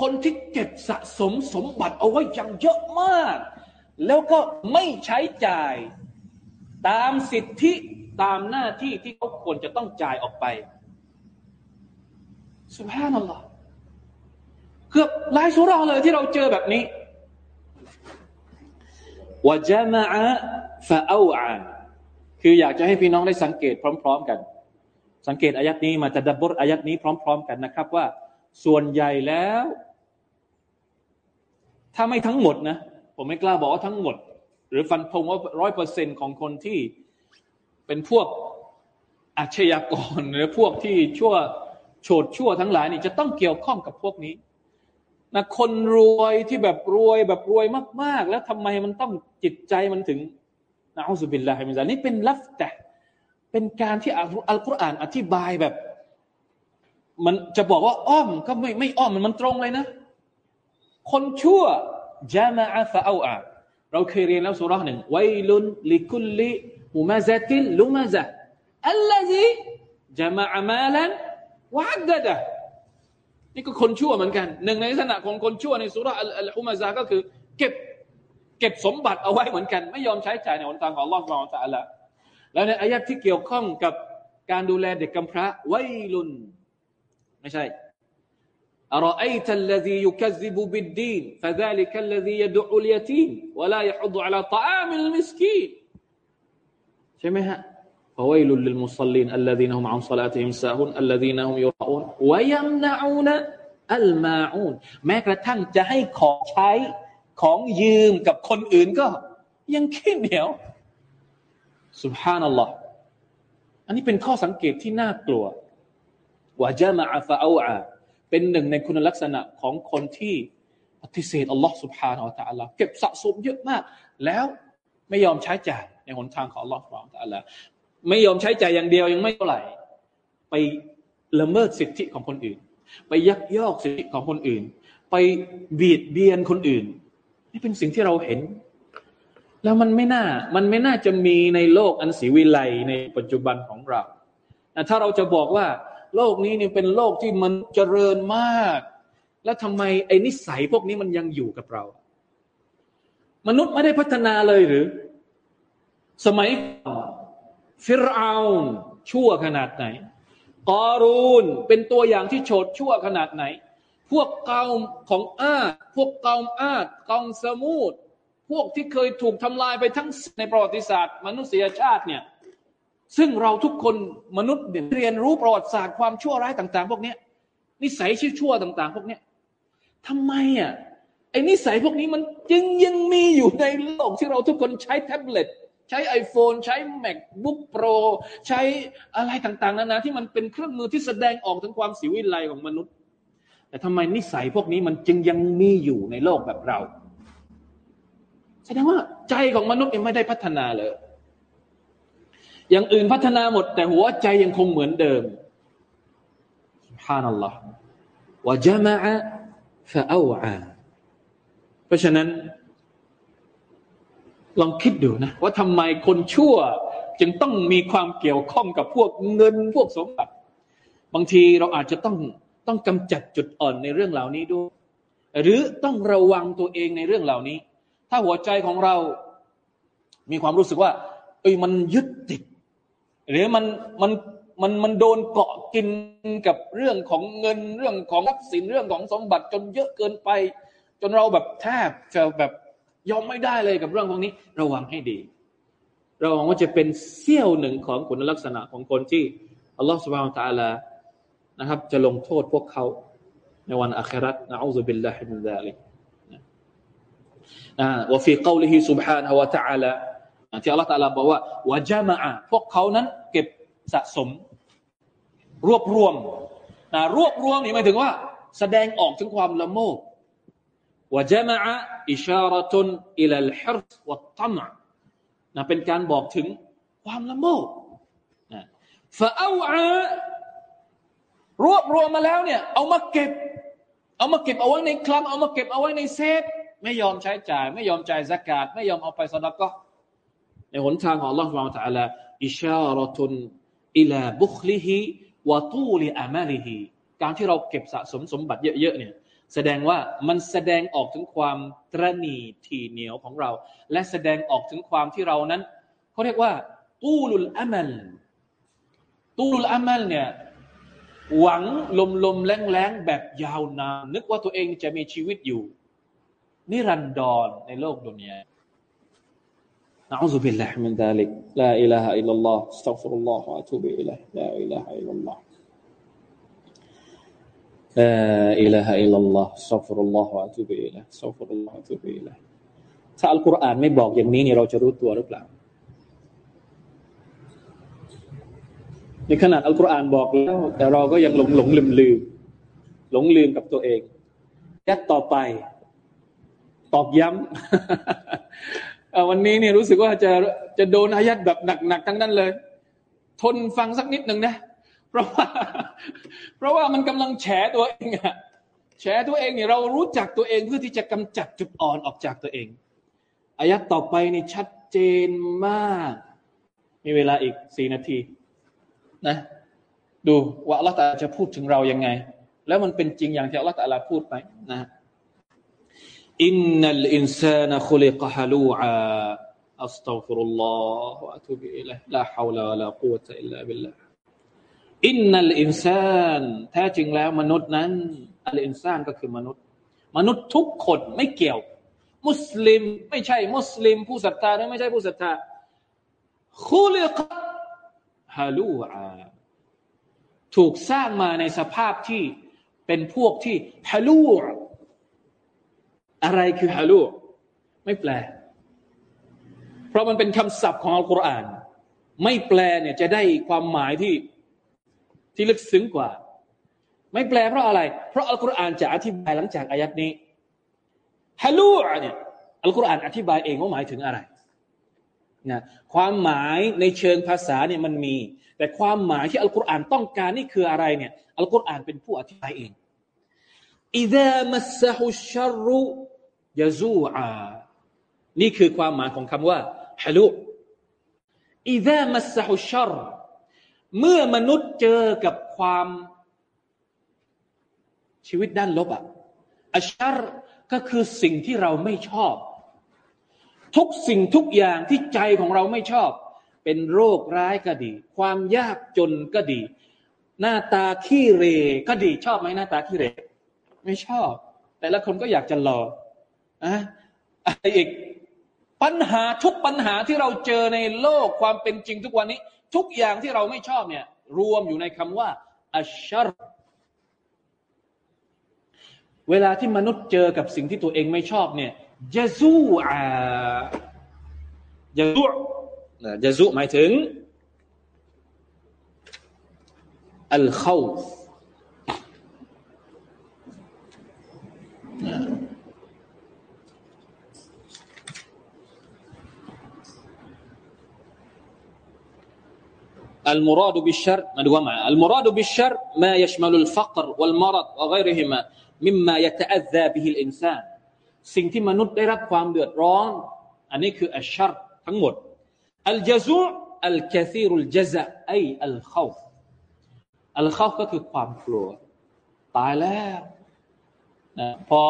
คนที่เก็บสะสมสมบัติเอาไว้อย่างเยอะมาก แล้วก็ไม่ใช้จ่าย ตามสิทธิตามหน้าที่ที่เขาควรจะต้องจ่ายออกไปสุภาพนั่นหรอเกือบหลายสุราเลยที่เราเจอแบบนี้วะจามะฟะเอาอาคืออยากจะให้พี่น้องได้สังเกตพร้อม ๆ กัน สังเกตอายัดนี้มาจะดับบทอายัดนี้พร้อม ๆ กันนะครับ ว่าส่วนใหญ่แล้ว ถ้าไม่ทั้งหมดนะ ผมไม่กล้าบอกว่าทั้งหมด หรือฟันธงว่าร้อยเปอร์เซ็นของคนที่เป็นพวกอาชญากร หรือพวกที่ชั่วโฉดชั่วทั้งหลายนี่จะต้องเกี่ยวข้องกับพวกนี้นะคนรวยที่แบบรวยแบบรวยมาก ๆ แล้วทำไมมันต้องจิตใจมันถึงنعوذ بالله من ذلك นี่เป็นลัฟแต่ เป็นการที่อัลกุรอานอธิบายแบบ มันจะบอกว่าอ้อมก็ไม่ไม่อ้อมมันมันตรงเลยนะ คนชั่วجمع فأوعىเราเคยเรียนแล้วสุราหนึ่งويل لكل همزة لمزة الذي جمع مالا وعدده นี่ก็คนชั่วเหมือนกัน หนึ่งในลักษณะของคนชั่วในสุราอัลฮุมาซาก็คือ เก็บเก็บสมบัติเอาไว้เหมือนกัน ไม่ยอมใช้จ่ายในหนทางของลอสลองตะละ แล้วในอายะที่เกี่ยวข้องกับการดูแลเด็กกำพร้าไวลุน ไม่ใช่ أرأيت الذي يكذب بالدين فذلك الذي يدعو اليتيم ولا يحض على طعام المسكين ใช่ไหมฮะ فويل للمصلين الذين هم عن صلاتهم ساهون الذين هم يراؤون ويمنعون الماعون แม้กระทั่งจะให้ของใช้ของยืมกับคนอื่นก็ ยังขี้เหนียว สุบฮานัลลอฮ์อันนี้เป็นข้อสังเกตที่น่ากลัววะจามะอาฟาอูอาเป็นหนึ่งในคุณลักษณะของคนที่ปฏิเสธอัลลอฮ์สุบฮานอัลลอฮ์เก็บสะสมเยอะมาก แล้วไม่ยอมใช้จ่ายในหนทางของอัลลอฮ์สุบฮานอัลลอฮ์ไม่ยอมใช้จ่ายอย่างเดียวยังไม่เท่าไหร่ ไปละเมิดสิทธิของคนอื่น ไปยักยอกสิทธิของคนอื่น ไปบีดเบียนคนอื่น นี่เป็นสิ่งที่เราเห็น แล้วมันไม่น่า มันไม่น่าจะมีในโลกอันสีวิไลในปัจจุบันของเรา ถ้าเราจะบอกว่า โลกนี้เนี่ยเป็นโลกที่มันเจริญมาก แล้วทำไมไอ้นิสัยพวกนี้มันยังอยู่กับเรา มนุษย์ไม่ได้พัฒนาเลยหรือ สมัยฟิรอาชั่วขนาดไหนกอรูนเป็นตัวอย่างที่โฉดชั่วขนาดไหน พวกเกาของอาดพวกเกาอาดกองสมูด วกที่เคยถูกทำลายไปทั้งในประวัติศาสตร์ มนุษยชาติเนี่ยซึ่งเราทุกคนมนุษย์เรียนรู้ประวัติศาสตร์ความชั่วร้ายต่าง ๆ พวกนี้นิสัยชั่วต่าง ๆ พวกนี้ทำไมอะไอ้นิสัยพวกนี้มันยังยังมีอยู่ในโลกที่เราทุกคนใช้แท็บเล็ตใช้ iPhone ใช้ MacBook Pro ใช้อะไรต่างๆนานาที่มันเป็นเครื่องมือที่แสดงออกถึงความสิวิไลของมนุษย์ แต่ทำไมนิสัยพวกนี้มันจึงยังมีอยู่ในโลกแบบเรา แสดงว่าใจของมนุษย์ยังไม่ได้พัฒนาเลย อย่างอื่นพัฒนาหมด แต่หัวใจยังคงเหมือนเดิมฮานัลลอฮ์วะจามะฟะเอาอาเพราะฉะนั้น ลองคิดดูนะ ว่าทำไมคนชั่ว จึงต้องมีความเกี่ยวข้องกับพวกเงินพวกสมบัติ บางทีเราอาจจะต้องต้องกำจัดจุดอ่อนในเรื่องเหล่านี้ด้วย หรือต้องระวังตัวเองในเรื่องเหล่านี้ ถ้าหัวใจของเรา มีความรู้สึกว่า เอ้ยมันยึดติด หรือมันมันมันมันโดนเกาะกินกับเรื่องของเงินเรื่องของทรัพย์สินเรื่องของสมบัติจนเยอะเกินไป จนเราแบบแทบจะแบบยอมไม่ได้เลยกับเรื่องพวกนี้ ระวังให้ดี ระวังว่าจะเป็นเสี้ยวหนึ่งของคุณลักษณะของคนที่อัลลอฮฺสุบฮานตะอัลานะครับ จะลงโทษพวกเขาในวันอัครานะอูซุบิลลาฮิมินซาลิก นะวฟีกาลิฮิสุบฮานฮวะตะอาลาที่อัลลอฮฺตาลาบอกว่าวะจามะพวกเขานั้นเก็บสะสม รวบรวมนะรวบรวมนี่หมายถึงว่า แสดงออกถึงความละโมบว่าจามะอิชาระตุนอิลัลฮิรสวัตตมะนะเป็นการบอกถึงความละโมบนะฟะเอาอารวบรวมมาแล้วเนี่ย เอามาเก็บ เอามาเก็บเอาไว้ในคลังเอามาเก็บเอาไว้ในเซฟ ไม่ยอมใช้จ่าย ไม่ยอมจ่ายสกาดไม่ยอมเอาไปสนับก็ในหนทางของ Allah سبحانه และ تعالى อิชาระตุนอิลาบุคลิฮิวะตูลิอามาลิฮิการที่เราเก็บสะสมสมบัติเยอะๆเนี่ยแสดงว่ามันแสดงออกถึงความตรณีทีเหนียวของเรา และแสดงออกถึงความที่เรานั้นเขาเรียกว่าตูลุลอามัลตูลุลอามัลเนี่ยหวังลมลมแรงแรงแบบยาวนานนึกว่าตัวเองจะมีชีวิตอยู่ นิรันดรในโลกดุนยา أعوذ بالله من ذلك لا إله إلا الله استغفر الله وأتوب إليه لا إله إلا الله لا إله إلا الله استغفر الله وأتوب إليه استغفر الله وأتوب إليه ถ้าอัลกุรอานไม่บอกอย่างนี้นี่เราจะรู้ตัวหรือเปล่าในขนาดอัลกุรอานบอกแล้วแต่เราก็ยังหลงหลงลืมลืมหลงลืมกับตัวเองยัดต่อไป ตอกย้ำวันนี้เนี่ยรู้สึกว่าจะจะโดนอายัดแบบหนักๆทั้งนั้นเลย ทนฟังสักนิดหนึ่งนะ เพราะว่า เพราะว่ามันกำลังแฉตัวเองอะแฉตัวเองเนี่ยเรารู้จักตัวเองเพื่อที่จะกำจัดจุดอ่อนออกจากตัวเอง อายัดต่อไปนี่ชัดเจนมาก มีเวลาอีกสี่นาทีนะดูว่าอัลลอฮฺจะพูดถึงเรายังไง แล้วมันเป็นจริงอย่างที่อัลลอฮฺพูดไปนะ إن الإنسان خلق هلوعا أستغفر الله وأتوب إليه لا حول ولا قوة إلا بالله إن الإنسان แท้จริงแล้วมนุษย์นั้นالإنسان ก็คือมนุษย์ มนุษย์ทุกคนไม่เกี่ยว มุสลิมไม่ใช่มุสลิม ผู้ศรัทธาหรือไม่ใช่ผู้ศรัทธาคุลิกฮาลูอาถูกสร้างมาในสภาพที่เป็นพวกที่ฮาลูอ อะไรคือฮาลูไม่แปล เพราะมันเป็นคำศัพท์ของอัลกุรอาน ไม่แปลเนี่ยจะได้ความหมายที่ที่ลึกซึ้งกว่า ไม่แปลเพราะอะไร เพราะอัลกุรอานจะอธิบายหลังจากอายัดนี้ฮาลูเนี่ยอัลกุรอานอธิบายเองว่าหมายถึงอะไรนะความหมายในเชิงภาษาเนี่ยมันมี แต่ความหมายที่อัลกุรอานต้องการนี่คืออะไรเนี่ยอัลกุรอานเป็นผู้อธิบายเองอิดะมัสฮุชรุ ยาซูอานี่คือความหมายของคำว่าฮาลุอิดะมัสฮุชัรเมื่อมนุษย์เจอกับความชีวิตด้านลบอะอัชชัรก็คือสิ่งที่เราไม่ชอบ ทุกสิ่งทุกอย่างที่ใจของเราไม่ชอบ เป็นโรคร้ายก็ดี ความยากจนก็ดี หน้าตาขี้เรก็ดีชอบไหมหน้าตาขี้เรไม่ชอบ แต่ละคนก็อยากจะหล่อ อะอะไรอีกปัญหาทุกปัญหาที่เราเจอในโลกความเป็นจริงทุกวันนี้ ทุกอย่างที่เราไม่ชอบเนี่ยรวมอยู่ในคำว่าอัชชรเวลาที่มนุษย์เจอกับสิ่งที่ตัวเองไม่ชอบเนี่ยยะซูอ่ายะซูนะยะซูหมายถึงอัลเข้า المراد بالشر ما هو معنى المراد بالشر ما يشمل الفقر والمرض وغيرهما مما يتأذى به الإنسان สิ่งที่มนุษย์ได้รับความเดือดร้อน อันนี้คืออัชชัรทั้งหมดอัลจซุอัลคาซีรุลจซะไออัลเข้าอัลเข้าก็คือความกลัว ตายแล้วนะพอ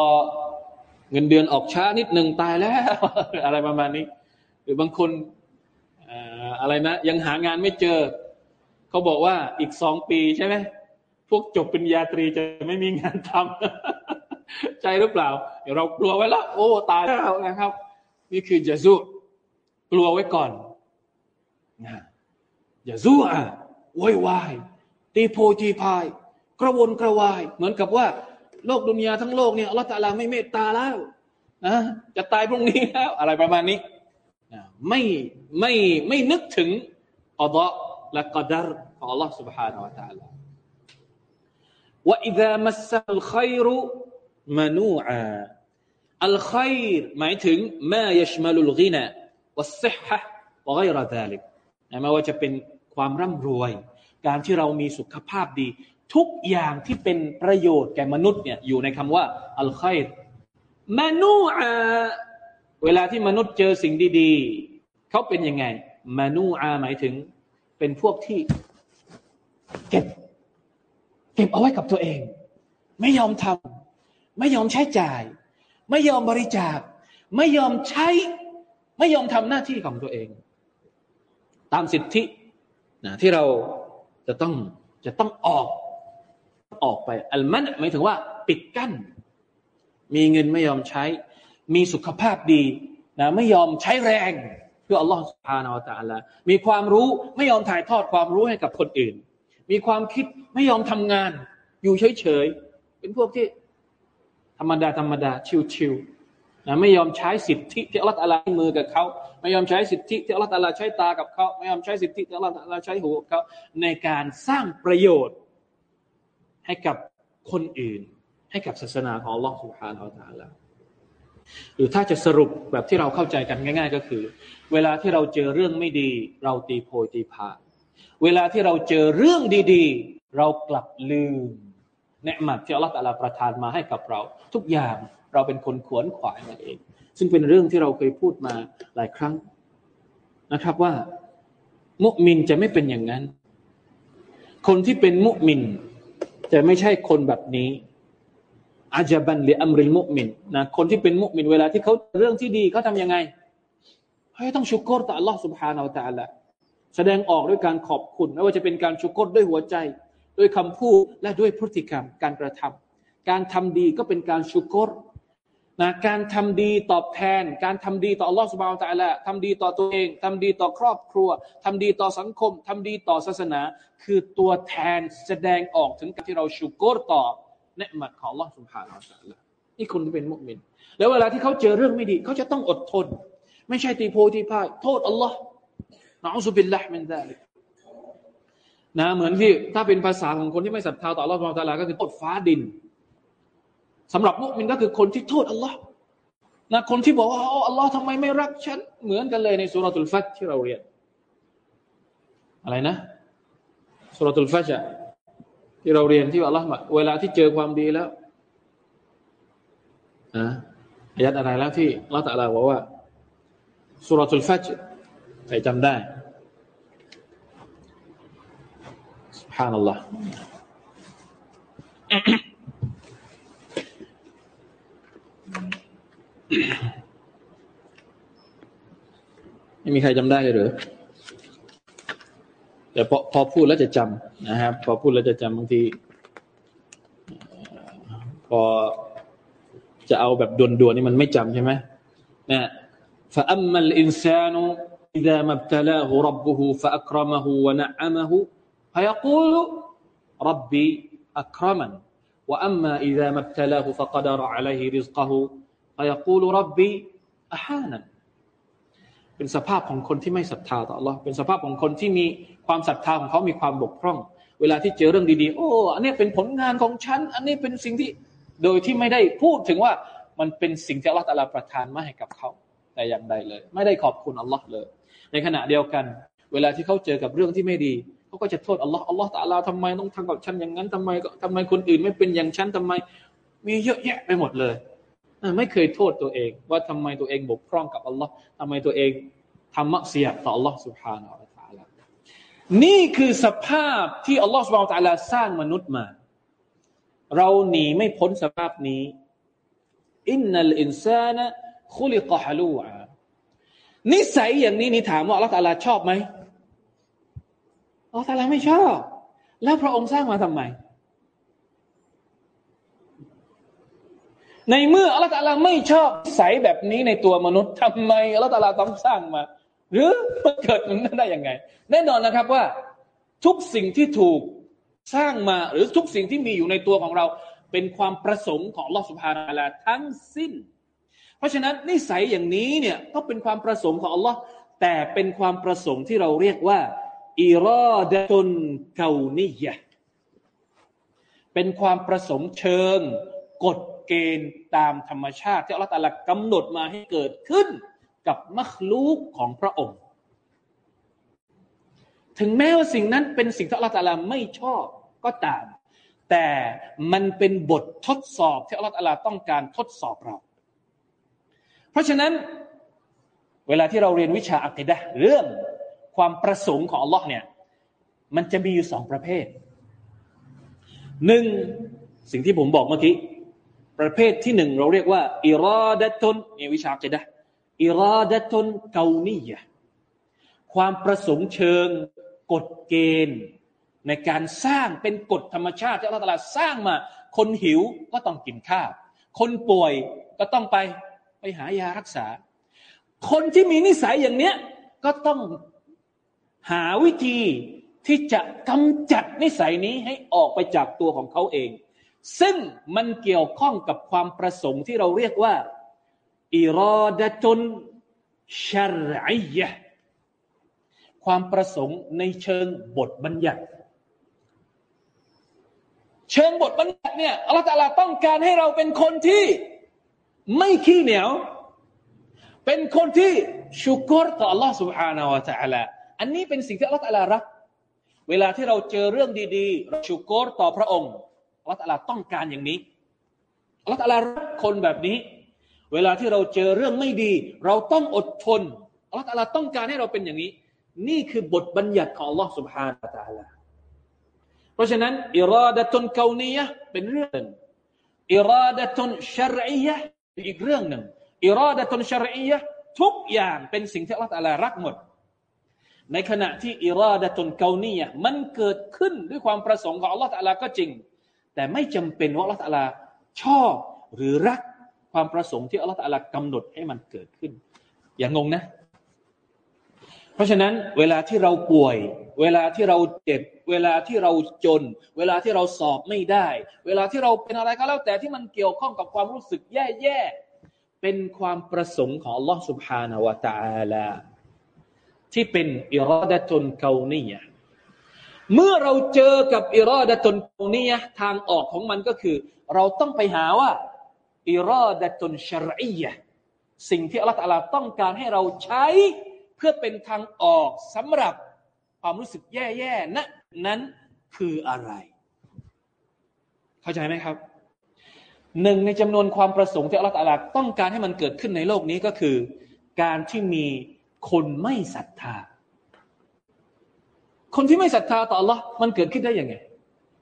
เงินเดือนออกช้านิดหนึ่งตายแล้ว อะไรประมาณนี้ หรือบางคนอะไรนะ ยังหางานไม่เจอ เขาบอกว่าอีกสองปีใช่ไหมพวกจบปริญญาตรีจะไม่มีงานทำใจหรือเปล่า เดี๋ยวเรากลัวไว้แล้วโอ้ตายแล้วนะครับ นี่คือจะสู้กลัวไว้ก่อนนะอย่าสู้อะวอยวายตีโพตีพาย กระวนกระวาย เหมือนกับว่า โลกดุนยาทั้งโลกเนี่ยอัลลอฮฺตาลาไม่เมตตาแล้วนะจะตายพรุ่งนี้แล้ว อะไรประมาณนี้ ไม่ไม่ไม่นึกถึงอัลลอฮ์ และกดรของ Allah سبحانه และ تعالى ว่า إذا مس الخير منوعا อัลขัยรหมายถึงมายัชมาลุลกินะวัสซิฮะวะไกรดาลิกไม่ว่าจะเป็นความร่ำรวย การที่เรามีสุขภาพดี ทุกอย่างที่เป็นประโยชน์แก่มนุษย์เนี่ยอยู่ในคำว่าอัลขัยรมานูอาเวลาที่มนุษย์เจอสิ่งดีๆ เขาเป็นยังไงมานูอาหมายถึง เป็นพวกที่เก็บ เก็บเอาไว้กับตัวเอง ไม่ยอมทำไม่ยอมใช้จ่าย ไม่ยอมบริจาค ไม่ยอมใช้ ไม่ยอมทำหน้าที่ของตัวเอง ตามสิทธินะที่เราจะต้องจะต้องออกออกไป อัลมันหมายถึงว่า ปิดกั้น มีเงินไม่ยอมใช้ มีสุขภาพดีนะไม่ยอมใช้แรงืออัลลอฮฺสุบฮานอัลตะลามีความรู้ไม่ยอมถ่ายทอดความรู้ให้กับคนอื่น มีความคิดไม่ยอมทำงาน อยู่เฉยๆเป็นพวกที่ ธรรมดาธรรมดาชิวๆนะไม่ยอมใช้สิทธิที่อัลลอฮฺให้มือกับเขาไม่ยอมใช้สิทธิที่อัลลอฮฺละใช้ตากับเขาไม่ยอมใช้สิทธิที่อัลลอฮฺละใช้หูกับเขาในการสร้างประโยชน์ ให้กับคนอื่น ให้กับศาสนาของอัลลอฮฺสุบฮานาอัลตะลา หรือถ้าจะสรุปแบบที่เราเข้าใจกันง่าย ๆ ก็คือ เวลาที่เราเจอเรื่องไม่ดี เราตีโพยตีพาเวลาที่เราเจอเรื่องดีๆ เรากลับลืมเนืหมัดที่อัลลอฮฺประทานมาให้กับเรา ทุกอย่างเราเป็นคนขวนขวายนั่นเอง ซึ่งเป็นเรื่องที่เราเคยพูดมาหลายครั้งนะครับว่า มุมินจะไม่เป็นอย่างนั้น คนที่เป็นมุมิน จะไม่ใช่คนแบบนี้ อาจบันหรืออัมริลมุมินนะคนที่เป็นมุมินเวลาที่เขาเรื่องที่ดีเขาทำยังไงเขาต้องชุกรต่อ Allah سبحانه และ تعالى แสดงออกด้วยการขอบคุณไม่ว่าจะเป็นการชุกรด้วยหัวใจ ด้วยคำพูดและด้วยพฤติกรรมการกระทำ การทำดีก็เป็นการชุกรนะการทำดีตอบแทน การทำดีต่ออัลลอฮฺสุบานตะละทำดีต่อตัวเอง ทำดีต่อครอบครัว ทำดีต่อสังคม ทำดีต่อศาสนา คือตัวแทนแสดงออกถึงการที่เราชุกรต่อ เนืมัดของอัลลอฮฺสุบฮานาอัลลอฮฺนี่คนที่เป็นมุสลิมแล้วเวลาที่เขาเจอเรื่องไม่ดีเขาจะต้องอดทน ไม่ใช่ตีโพตีพ่ายโทษอัลลอฮ์นะอัลลอฮฺบิลละมินซาลิกนะเหมือนที่ถ้าเป็นภาษาของคนที่ไม่ศรัทธาต่ออัลลอฮฺสุบฮานาอัลลอฮฺก็คือโทษฟ้าดินสำหรับมุสลิมก็คือคนที่โทษอัลลอฮ์นะคนที่บอกว่าอัลลอฮ์ทำไมไม่รักฉันเหมือนกันเลยในสุรทูลฟัตที่เราเรียนอะไรนะสุรทูลฟัต ที่เราเรียนที่อัลลอฮ์เวลาที่เจอความดีแล้วนะอายัดอะไรแล้วที่ละตะลาบอกว่าสุรทุลฟัจใครจำได้ سبحان Allah ไม่มีใครจำได้เลยหรือ แต่พอพอพูดแล้วจะจำนะครับ พอพูดแล้วจะจำบางทีพอจะเอาแบบด่วนๆนี่มันไม่จำใช่ไหมนะ فأما الإنسان إذا ما ابتلاه ربه فأكرمه ونعمه فيقول ربي أكرمن وأما إذا ما ابتلاه فقدر عليه رزقه فيقول ربي أحانا เป็นสภาพของคนที่ไม่ศรัทธาต่อ Allah เป็นสภาพของคนที่มี ความศรัทธาของเขามีความบกพร่อง เวลาที่เจอเรื่องดีๆ โอ้ อันนี้เป็นผลงานของฉัน อันนี้เป็นสิ่งที่โดยที่ไม่ได้พูดถึงว่ามันเป็นสิ่งที่อัลลอฮฺตาลาประทานมาให้กับเขา แต่อย่างใดเลย ไม่ได้ขอบคุณอัลลอฮ์เลย ในขณะเดียวกัน เวลาที่เขาเจอกับเรื่องที่ไม่ดีเขาก็จะโทษอัลลอฮ์อัลลอฮ์ตาลาทำไมต้องทำกับฉันอย่างนั้นทำไมทำไมคนอื่นไม่เป็นอย่างฉันทำไม มีเยอะแยะไปหมดเลยไม่เคยโทษตัวเอง ว่าทำไมตัวเองบกพร่องกับอัลลอฮ์ทำไมตัวเองทำมักเสียต่ออัลลอฮ์สุบฮาน นี่คือสภาพที่อัลลอฮฺสุบานตาลาสร้างมนุษย์มา เราหนีไม่พ้นสภาพนี้อินนัลอินซานะคุลิกฮาลูอานิสัยอย่างนี้นี่ถามว่าอัลลอฮฺตาลาชอบไหมอัลลอฮฺตาลาไม่ชอบ แล้วพระองค์สร้างมาทำไม ในเมื่ออัลลอฮฺตาลาไม่ชอบนิสัยแบบนี้ในตัวมนุษย์ทำไมอัลลอฮฺตาลาต้องสร้างมา หรือมันเกิดมันได้ยังไง แน่นอนนะครับว่าทุกสิ่งที่ถูกสร้างมาหรือทุกสิ่งที่มีอยู่ในตัวของเรา เป็นความประสงค์ของลอสุภานาลาทั้งสิ้น เพราะฉะนั้นนิสัยอย่างนี้เนี่ยก็เป็นความประสงค์ของอัลลอฮ์แต่เป็นความประสงค์ที่เราเรียกว่าอิรอดะตุนเกานิยะเป็นความประสงค์เชิง กฎเกณฑ์ตามธรรมชาติ ที่อัลลอฮฺตาลากำหนดมาให้เกิดขึ้น กับมัคลูกของพระองค์ ถึงแม้ว่าสิ่งนั้นเป็นสิ่งที่อัลลอฮฺตาลาไม่ชอบก็ตาม แต่มันเป็นบททดสอบที่อัลลอฮฺตาลาต้องการทดสอบเรา เพราะฉะนั้น เวลาที่เราเรียนวิชาอักิดะเรื่องความประสงค์ของอัลลอฮ์เนี่ยมันจะมีอยู่สองประเภทหนึ่งสิ่งที่ผมบอกเมื่อกี้ประเภทที่หนึ่งเราเรียกว่าอิราดะตุนนี่วิชาเกดะ อิราดะตุนเกานียะความประสงค์เชิงกฎเกณฑ์ ในการสร้างเป็นกฎธรรมชาติที่อัลลอฮฺสร้างมา คนหิวก็ต้องกินข้าว คนป่วยก็ต้องไปไปหายารักษา คนที่มีนิสัยอย่างเนี้ยก็ต้องหาวิธีที่จะกำจัดนิสัยนี้ให้ออกไปจากตัวของเขาเอง ซึ่งมันเกี่ยวข้องกับความประสงค์ที่เราเรียกว่า อิรอดะตุนชริยะความประสงค์ในเชิงบทบัญญัติ เชิงบทบัญญัติเนี่ยอัลลอฮฺตาลาต้องการให้เราเป็นคนที่ไม่ขี้เหนียว เป็นคนที่ชุกรต่อ Allah سبحانه และ تعالى อันนี้เป็นสิ่งที่อัลลอฮฺตาลารัก เวลาที่เราเจอเรื่องดีๆเราชุกรต่อพระองค์อัลลอฮฺตาลาต้องการอย่างนี้อัลลอฮฺตาลารักคนแบบนี้ เวลาที่เราเจอเรื่องไม่ดี เราต้องอดทนอัลลอฮฺต้องการให้เราเป็นอย่างนี้ นี่คือบทบัญญัติของอัลลอฮฺสุบฮานาตาลาเพราะฉะนั้นอิราดะตุนเกาเนียเป็นเรื่องหนึ่งอิราดะตุนชรอียะเป็นอีกเรื่องหนึ่งอิราดะตุนชรอียะทุกอย่างเป็นสิ่งที่อัลลอฮฺรักหมด ในขณะที่อิราดะตุนเกาเนียมันเกิดขึ้นด้วยความประสงค์ของอัลลอฮฺก็จริง แต่ไม่จำเป็นว่าอัลลอฮฺชอบหรือรัก ความประสงค์ที่อัลลอฮฺตะลากำหนดให้มันเกิดขึ้น อย่างงนะ เพราะฉะนั้นเวลาที่เราป่วย เวลาที่เราเจ็บ เวลาที่เราจน เวลาที่เราสอบไม่ได้ เวลาที่เราเป็นอะไรก็แล้วแต่ที่มันเกี่ยวข้องกับความรู้สึกแย่ๆเป็นความประสงค์ของอัลลอฮฺสุบฮานาวะตะอาลที่เป็นอิรอดะตุนเกาเนียเมื่อเราเจอกับอิรอดะตุนเกาเนียทางออกของมันก็คือ เราต้องไปหาว่า อิรอดะตุนชรียะสิ่งที่อัลลอฮฺต้องการให้เราใช้เพื่อเป็นทางออกสำหรับความรู้สึกแย่ๆนะนั้นคืออะไร เข้าใจไหมครับหนึ่งในจำนวนความประสงค์ที่อัลลอฮฺต้องการให้มันเกิดขึ้นในโลกนี้ก็คือ การที่มีคนไม่ศรัทธา คนที่ไม่ศรัทธาต่อ Allah มันเกิดขึ้นได้ยังไง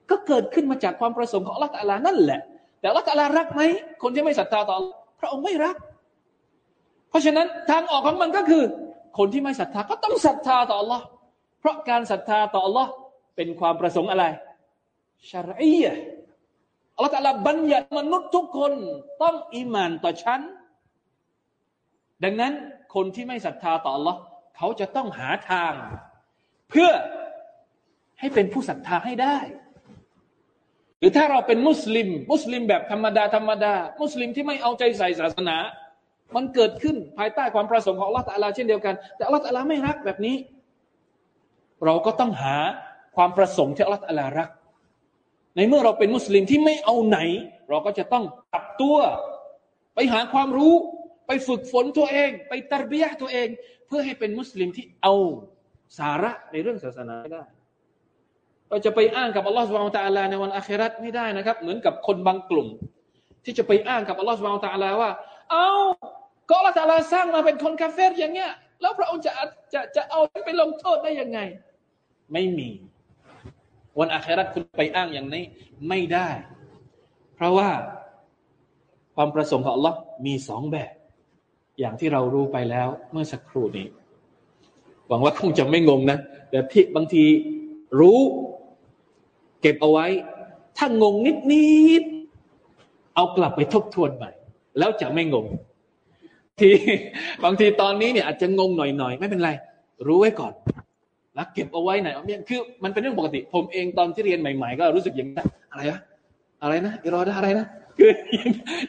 ก็เกิดขึ้นมาจากความประสงค์ของ Allah ตาลานั่นแหละ แต่ Allah ตาลารักไหมคนที่ไม่ศรัทธาต่อพระองค์ไม่รัก เพราะฉะนั้นทางออกของมันก็คือ คนที่ไม่ศรัทธาก็ต้องศรัทธาต่อ Allah เพราะการศรัทธาต่อ Allah เป็นความประสงค์อะไรชารียะอัลลอฮฺตาลาบัญญัติมนุษย์ทุกคนต้องอิมานต่อฉัน ดังนั้นคนที่ไม่ศรัทธาต่อ Allah เขาจะต้องหาทาง เพื่อให้เป็นผู้ศรัทธาให้ได้ หรือถ้าเราเป็นมุสลิม มุสลิมแบบธรรมดาธรรมดา มุสลิมที่ไม่เอาใจใส่ศาสนา มันเกิดขึ้นภายใต้ความประสงค์ของอัลลอฮฺตาลาเช่นเดียวกัน แต่อัลลอฮฺตาลาไม่รักแบบนี้ เราก็ต้องหาความประสงค์ที่อัลลอฮฺตาลารัก ในเมื่อเราเป็นมุสลิมที่ไม่เอาไหน เราก็จะต้องปรับตัว ไปหาความรู้ไปฝึกฝนตัวเอง ไปตรบียะตัวเอง เพื่อให้เป็นมุสลิมที่เอาสาระในเรื่องศาสนาได้ เราจะไปอ้างกับอัลลอฮฺสุบานตะอัลาในวันอาคราตไม่ได้นะครับ เหมือนกับคนบางกลุ่ม ที่จะไปอ้างกับอัลลอฮฺสุบานตะอัลาว่า เอาก็อัลลอฮฺตะลาสร้างมาเป็นคนกาเฟรอย่างเงี้ย แล้วพระองค์จะจะจะเอาไปลงโทษได้ยังไง ไม่มี วันอาคราตคุณไปอ้างอย่างนี้ไม่ได้ เพราะว่าความประสงค์ของอัลลอฮ์มีสองแบบ อย่างที่เรารู้ไปแล้วเมื่อสักครู่นี้ หวังว่าคงจะไม่งงนะแต่ที่บางทีรู้ เก็บเอาไว้ ถ้างงนิดนิดเอากลับไปทบทวนใหม่ แล้วจะไม่งง ทีบางทีตอนนี้เนี่ยอาจจะงงหน่อยๆ ไม่เป็นไร รู้ไว้ก่อน แล้วเก็บเอาไว้ไหนเนี่ยคือมันเป็นเรื่องปกติ ผมเองตอนที่เรียนใหม่ ๆ ก็รู้สึกอย่างนี้อะไรวะอะไรนะอิรอดาอะไรนะคือ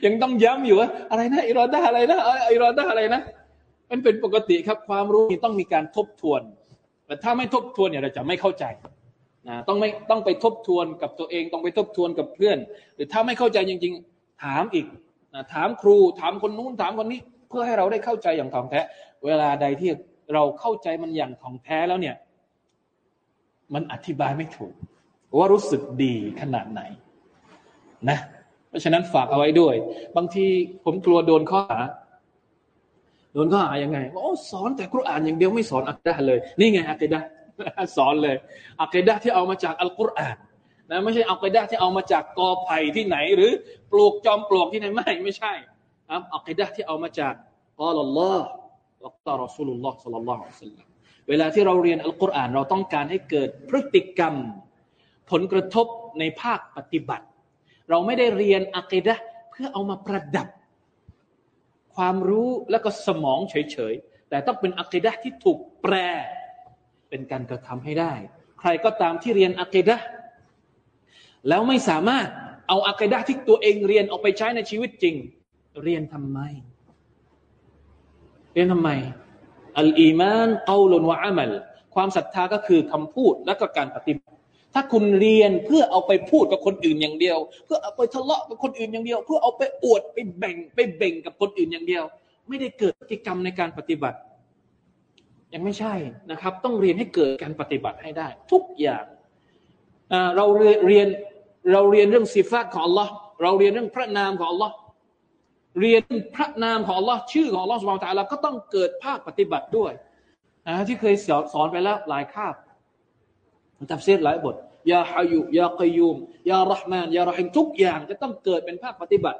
ยังต้องย้ำอยู่ว่าอะไรนะอิรอดาอะไรนะอิรอดาอะไรนะมันเป็นปกติครับความรู้ต้องมีการทบทวนแต่ถ้าไม่ทบทวนเนี่ยเราจะไม่เข้าใจ นะต้องไม่ต้องไปทบทวนกับตัวเอง ต้องไปทบทวนกับเพื่อน หรือถ้าไม่เข้าใจจริง ๆ ถามอีกนะถามครู ถามคนนู้นถามคนนี้ เพื่อให้เราได้เข้าใจอย่างถ่องแท้ เวลาใดที่เราเข้าใจมันอย่างถ่องแท้แล้วเนี่ย มันอธิบายไม่ถูก ว่ารู้สึกดีขนาดไหน นะ เพราะฉะนั้นฝากเอาไว้ด้วย บางทีผมกลัวโดนข้อหาโดนข้อหายังไงโอ้สอนแต่กุรอานอย่างเดียวไม่สอนอักดะเลย นี่ไงอักดะ สอนเลยอักดะที่เอามาจากอัลกุรอานนะไม่ใช่อักดะที่เอามาจากกอไผ่ที่ไหน หรือปลูกจอมปลวกที่ไหนไม่ไม่ใช่ครับอักดะที่เอามาจากอัลลอฮ์และตารอสูลุลลอฮ์สัลลัลลอฮุอะลัยฮิสัลลัมเวลาที่เราเรียนอัลกุรอานเราต้องการให้เกิดพฤติกรรม ผลกระทบในภาคปฏิบัติ เราไม่ได้เรียนอะกิดะเพื่อเอามาประดับ ความรู้แล้วก็สมองเฉยๆแต่ต้องเป็นอะกิดะที่ถูกแปล เป็นการกระทำให้ได้ ใครก็ตามที่เรียนอะกิดะแล้วไม่สามารถเอาอะกิดะที่ตัวเองเรียนออกไปใช้ในชีวิตจริง เรียนทำไม เรียนทำไมอัลอีมานกาลุนวะอามัลความศรัทธาก็คือคำพูดและก็การปฏิบัติ ถ้าคุณเรียนเพื่อเอาไปพูดกับคนอื่นอย่างเดียว เพื่อเอาไปทะเลาะกับคนอื่นอย่างเดียว เพื่อเอาไปอวดไปแบ่งไปเบ่งกับคนอื่นอย่างเดียว ไม่ได้เกิดพฤติกรรมในการปฏิบัติ ยังไม่ใช่นะครับ ต้องเรียนให้เกิดการปฏิบัติให้ได้ ทุกอย่างเราเรียนเราเรียนเรื่องสิฟัตของ Allah เราเรียนเรื่องพระนามของ Allah เรียนพระนามของ Allah ชื่อของ Allah สุบานตะลาก็ต้องเกิดภาคปฏิบัติด้วยที่เคยสอนไปแล้วหลายคาบตัฟซีรหลายบทยาฮายุยาคยูมยารหมานยารหิมทุกอย่างจะต้องเกิดเป็นภาคปฏิบัติ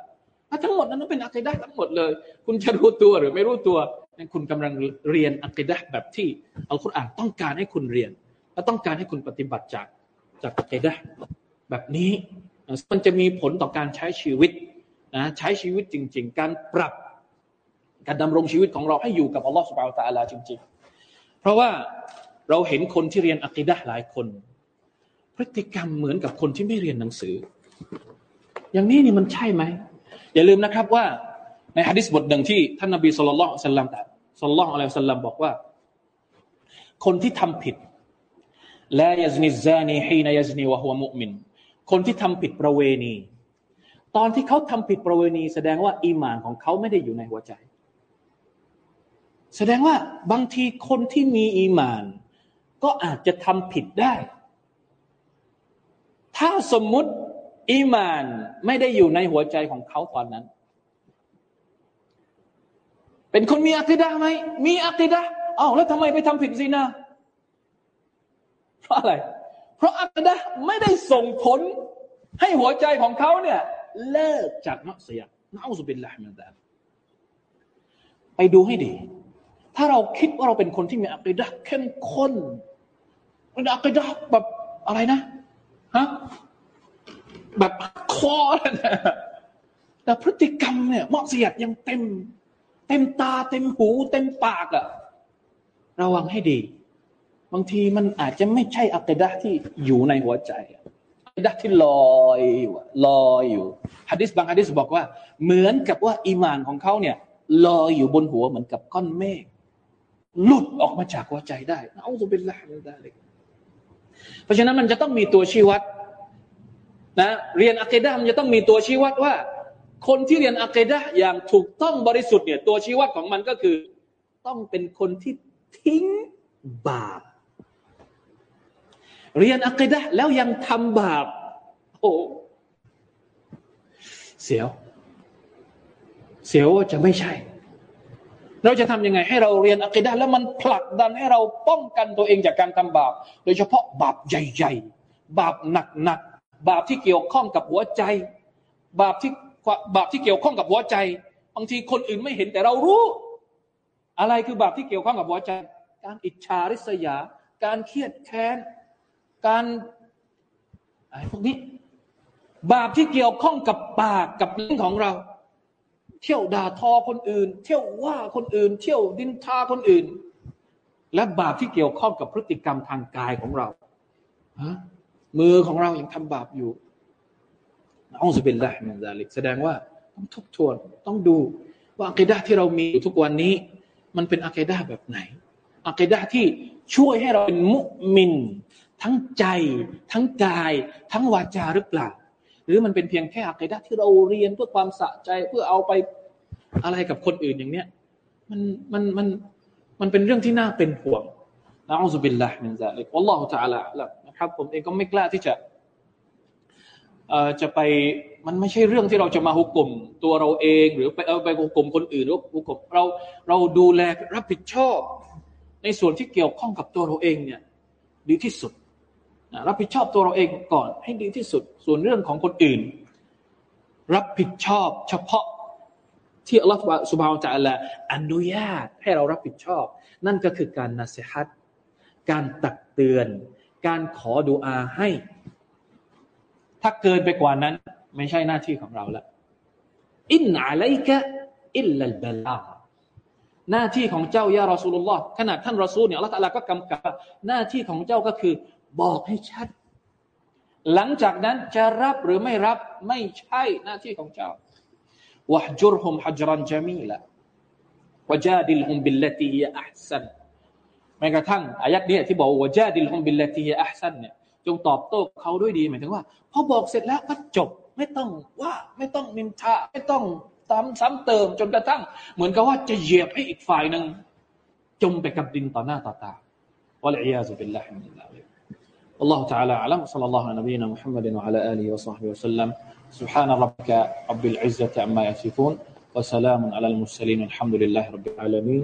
ทั้งหมดนั้นเป็นอัคดะทั้งหมดเลย คุณจะรู้ตัวหรือไม่รู้ตัวนั่นคุณกำลังเรียนอัคดะแบบที่อัลกุรอานต้องการให้คุณเรียน และต้องการให้คุณปฏิบัติจากจากอัคดะแบบนี้มันจะมีผลต่อการใช้ชีวิตนะใช้ชีวิตจริง ๆ การปรับการดำรงชีวิตของเราให้อยู่กับอัลลอฮฺสุบะฮฺตะอัลาจริง ๆ เพราะว่าเราเห็นคนที่เรียนอักีดะหลายคน พฤติกรรมเหมือนกับคนที่ไม่เรียนหนังสือ อย่างนี้นี่มันใช่ไหม อย่าลืมนะครับว่าในฮะดิษบทหนึ่งที่ท่านนบีสุลต่านสัลลัมแต่สุลต่านอะลัยสัลลัมบอกว่า คนที่ทำผิดและยซนิซานีฮีนายซนีวะฮุวมุมิน คนที่ทำผิดประเวณี ตอนที่เขาทำผิดประเวณี แสดงว่าอีมานของเขาไม่ได้อยู่ในหัวใจ แสดงว่าบางทีคนที่มีอีมาน ก็อาจจะทำผิดได้ ถ้าสมมุติ อีมานไม่ได้อยู่ในหัวใจของเขาตอนนั้น เป็นคนมีอัคดะไหม มีอัคดะอ้าวแล้วทำไมไปทำผิดซินาเพราะอะไร เพราะอัคดะไม่ได้ส่งผลให้หัวใจของเขาเนี่ย เลิกจากมักเสียนะอุสุบินละมินดาไปดูให้ดี ถ้าเราคิดว่าเราเป็นคนที่มีอัคดะเข้มข้นเป็นอัคดะแบบอะไรนะฮะ แบบคอนะแต่พฤติกรรมเนี่ยมักเสียดยังเต็ม เต็มตา เต็มหู เต็มปากอะระวังให้ดี บางทีมันอาจจะไม่ใช่อัคดะที่อยู่ในหัวใจอัคดะที่ลอยอยู่ลอยอยู่ฮะดิษบางฮะดิษบอกว่า เหมือนกับว่าอีมานของเขาเนี่ยลอยอยู่บนหัวเหมือนกับก้อนเมฆหลุดออกมาจากหัวใจได้เอาตัวเป็นละมันได้เลยเพราะฉะนั้นมันจะต้องมีตัวชี้วัด นะเรียนอัคดะมันจะต้องมีตัวชี้วัดว่า คนที่เรียนอัคดะอย่างถูกต้องบริสุทธิ์เนี่ยตัวชี้วัดของมันก็คือ ต้องเป็นคนที่ทิ้งบาป เรียนอัคดะแล้วยังทำบาป โอ้เสียว เสียวจะไม่ใช่ เราจะทำยังไง ให้เราเรียนอัคดะแล้วมันผลักดันให้เราป้องกันตัวเองจากการทำบาป โดยเฉพาะบาปใหญ่ ๆ บาปหนักๆ บาปที่เกี่ยวข้องกับหัวใจ บาปที่บาปที่เกี่ยวข้องกับหัวใจบางทีคนอื่นไม่เห็นแต่เรารู้ อะไรคือบาปที่เกี่ยวข้องกับหัวใจ การอิจฉาริษยา การเครียดแค้น การไอพวกนี้ บาปที่เกี่ยวข้องกับปากกับลิ้นของเรา เที่ยวด่าทอคนอื่น เที่ยวว่าคนอื่น เที่ยวดินทาคนอื่น และบาปที่เกี่ยวข้องกับพฤติกรรมทางกายของเรา มือของเรายังทำบาปอยู่อัลลอฮฺเป็นละมันซาลิกแสดงว่าต้องทบทวนต้องดูว่าอัคดะที่เรามีอยู่ทุกวันนี้ มันเป็นอัคดะแบบไหนอัคดะที่ช่วยให้เราเป็นมุมินทั้งใจทั้งกาย ทั้งวาจาหรือเปล่า หรือมันเป็นเพียงแค่อัคดะที่เราเรียนเพื่อความสะใจเพื่อเอาไปอะไรกับคนอื่นอย่างเนี้ยมันมันมันมันเป็นเรื่องที่น่าเป็นห่วงนะอัลลอฮฺบิลลาฮ์มินซาลิกอัลลอฮฺ تعالى ละ นะครับ ผมเองก็ไม่กล้าที่จะจะไปมันไม่ใช่เรื่องที่เราจะมาหุกกลมตัวเราเอง หรือไปเอาไปหุกกลมคนอื่นหรือหุกกลมเราเราดูแลรับผิดชอบ ในส่วนที่เกี่ยวข้องกับตัวเราเองเนี่ยดีที่สุดรับผิดชอบตัวเราเองก่อนให้ดีที่สุด ส่วนเรื่องของคนอื่น รับผิดชอบเฉพาะที่อัลลอฮฺสุบฮาวจะละอนุญาตให้เรารับผิดชอบ นั่นก็คือการนัสฮัดการตักเตือน การขอดุอาให้ ถ้าเกินไปกว่านั้น ไม่ใช่หน้าที่ของเราล้วإن عليك إلا البلاغ หน้าที่ของเจ้าيا رسول اللهขนาดท่านรอซูลเนี่ยอัลลอฮฺก็กำกับหน้าที่ของเจ้าก็คือบอกให้ชัด หลังจากนั้นจะรับหรือไม่รับไม่ใช่หน้าที่ของเจ้าواهجرهم هجرا جميلا وجادلهم بالتي هي أحسن แม้กระทั่งอายัดนี้ที่บอกวะจาดิลฮุมบิลลตียอัพซันเนี่ยจงตอบโต้เขาด้วยดีหมายถึงว่าพอบอกเสร็จแล้วก็จบไม่ต้องว่าไม่ต้องนินทาไม่ต้องซ้ำซ้ำเติมจนกระทั่ง เหมือนกับว่าจะเหยียบให้อีกฝ่ายหนึ่งจมไปกับดินต่อหน้าต่อตาวะลัยยาซุบิลลาฮิมินลาฮิ والله تعالى أعلم صلى الله على نبينا محمد وعلى آله وصحبه وسلم سبحان ربك رب العزة عما يصفون وسلام على المرسلين الحمد لله رب العالمين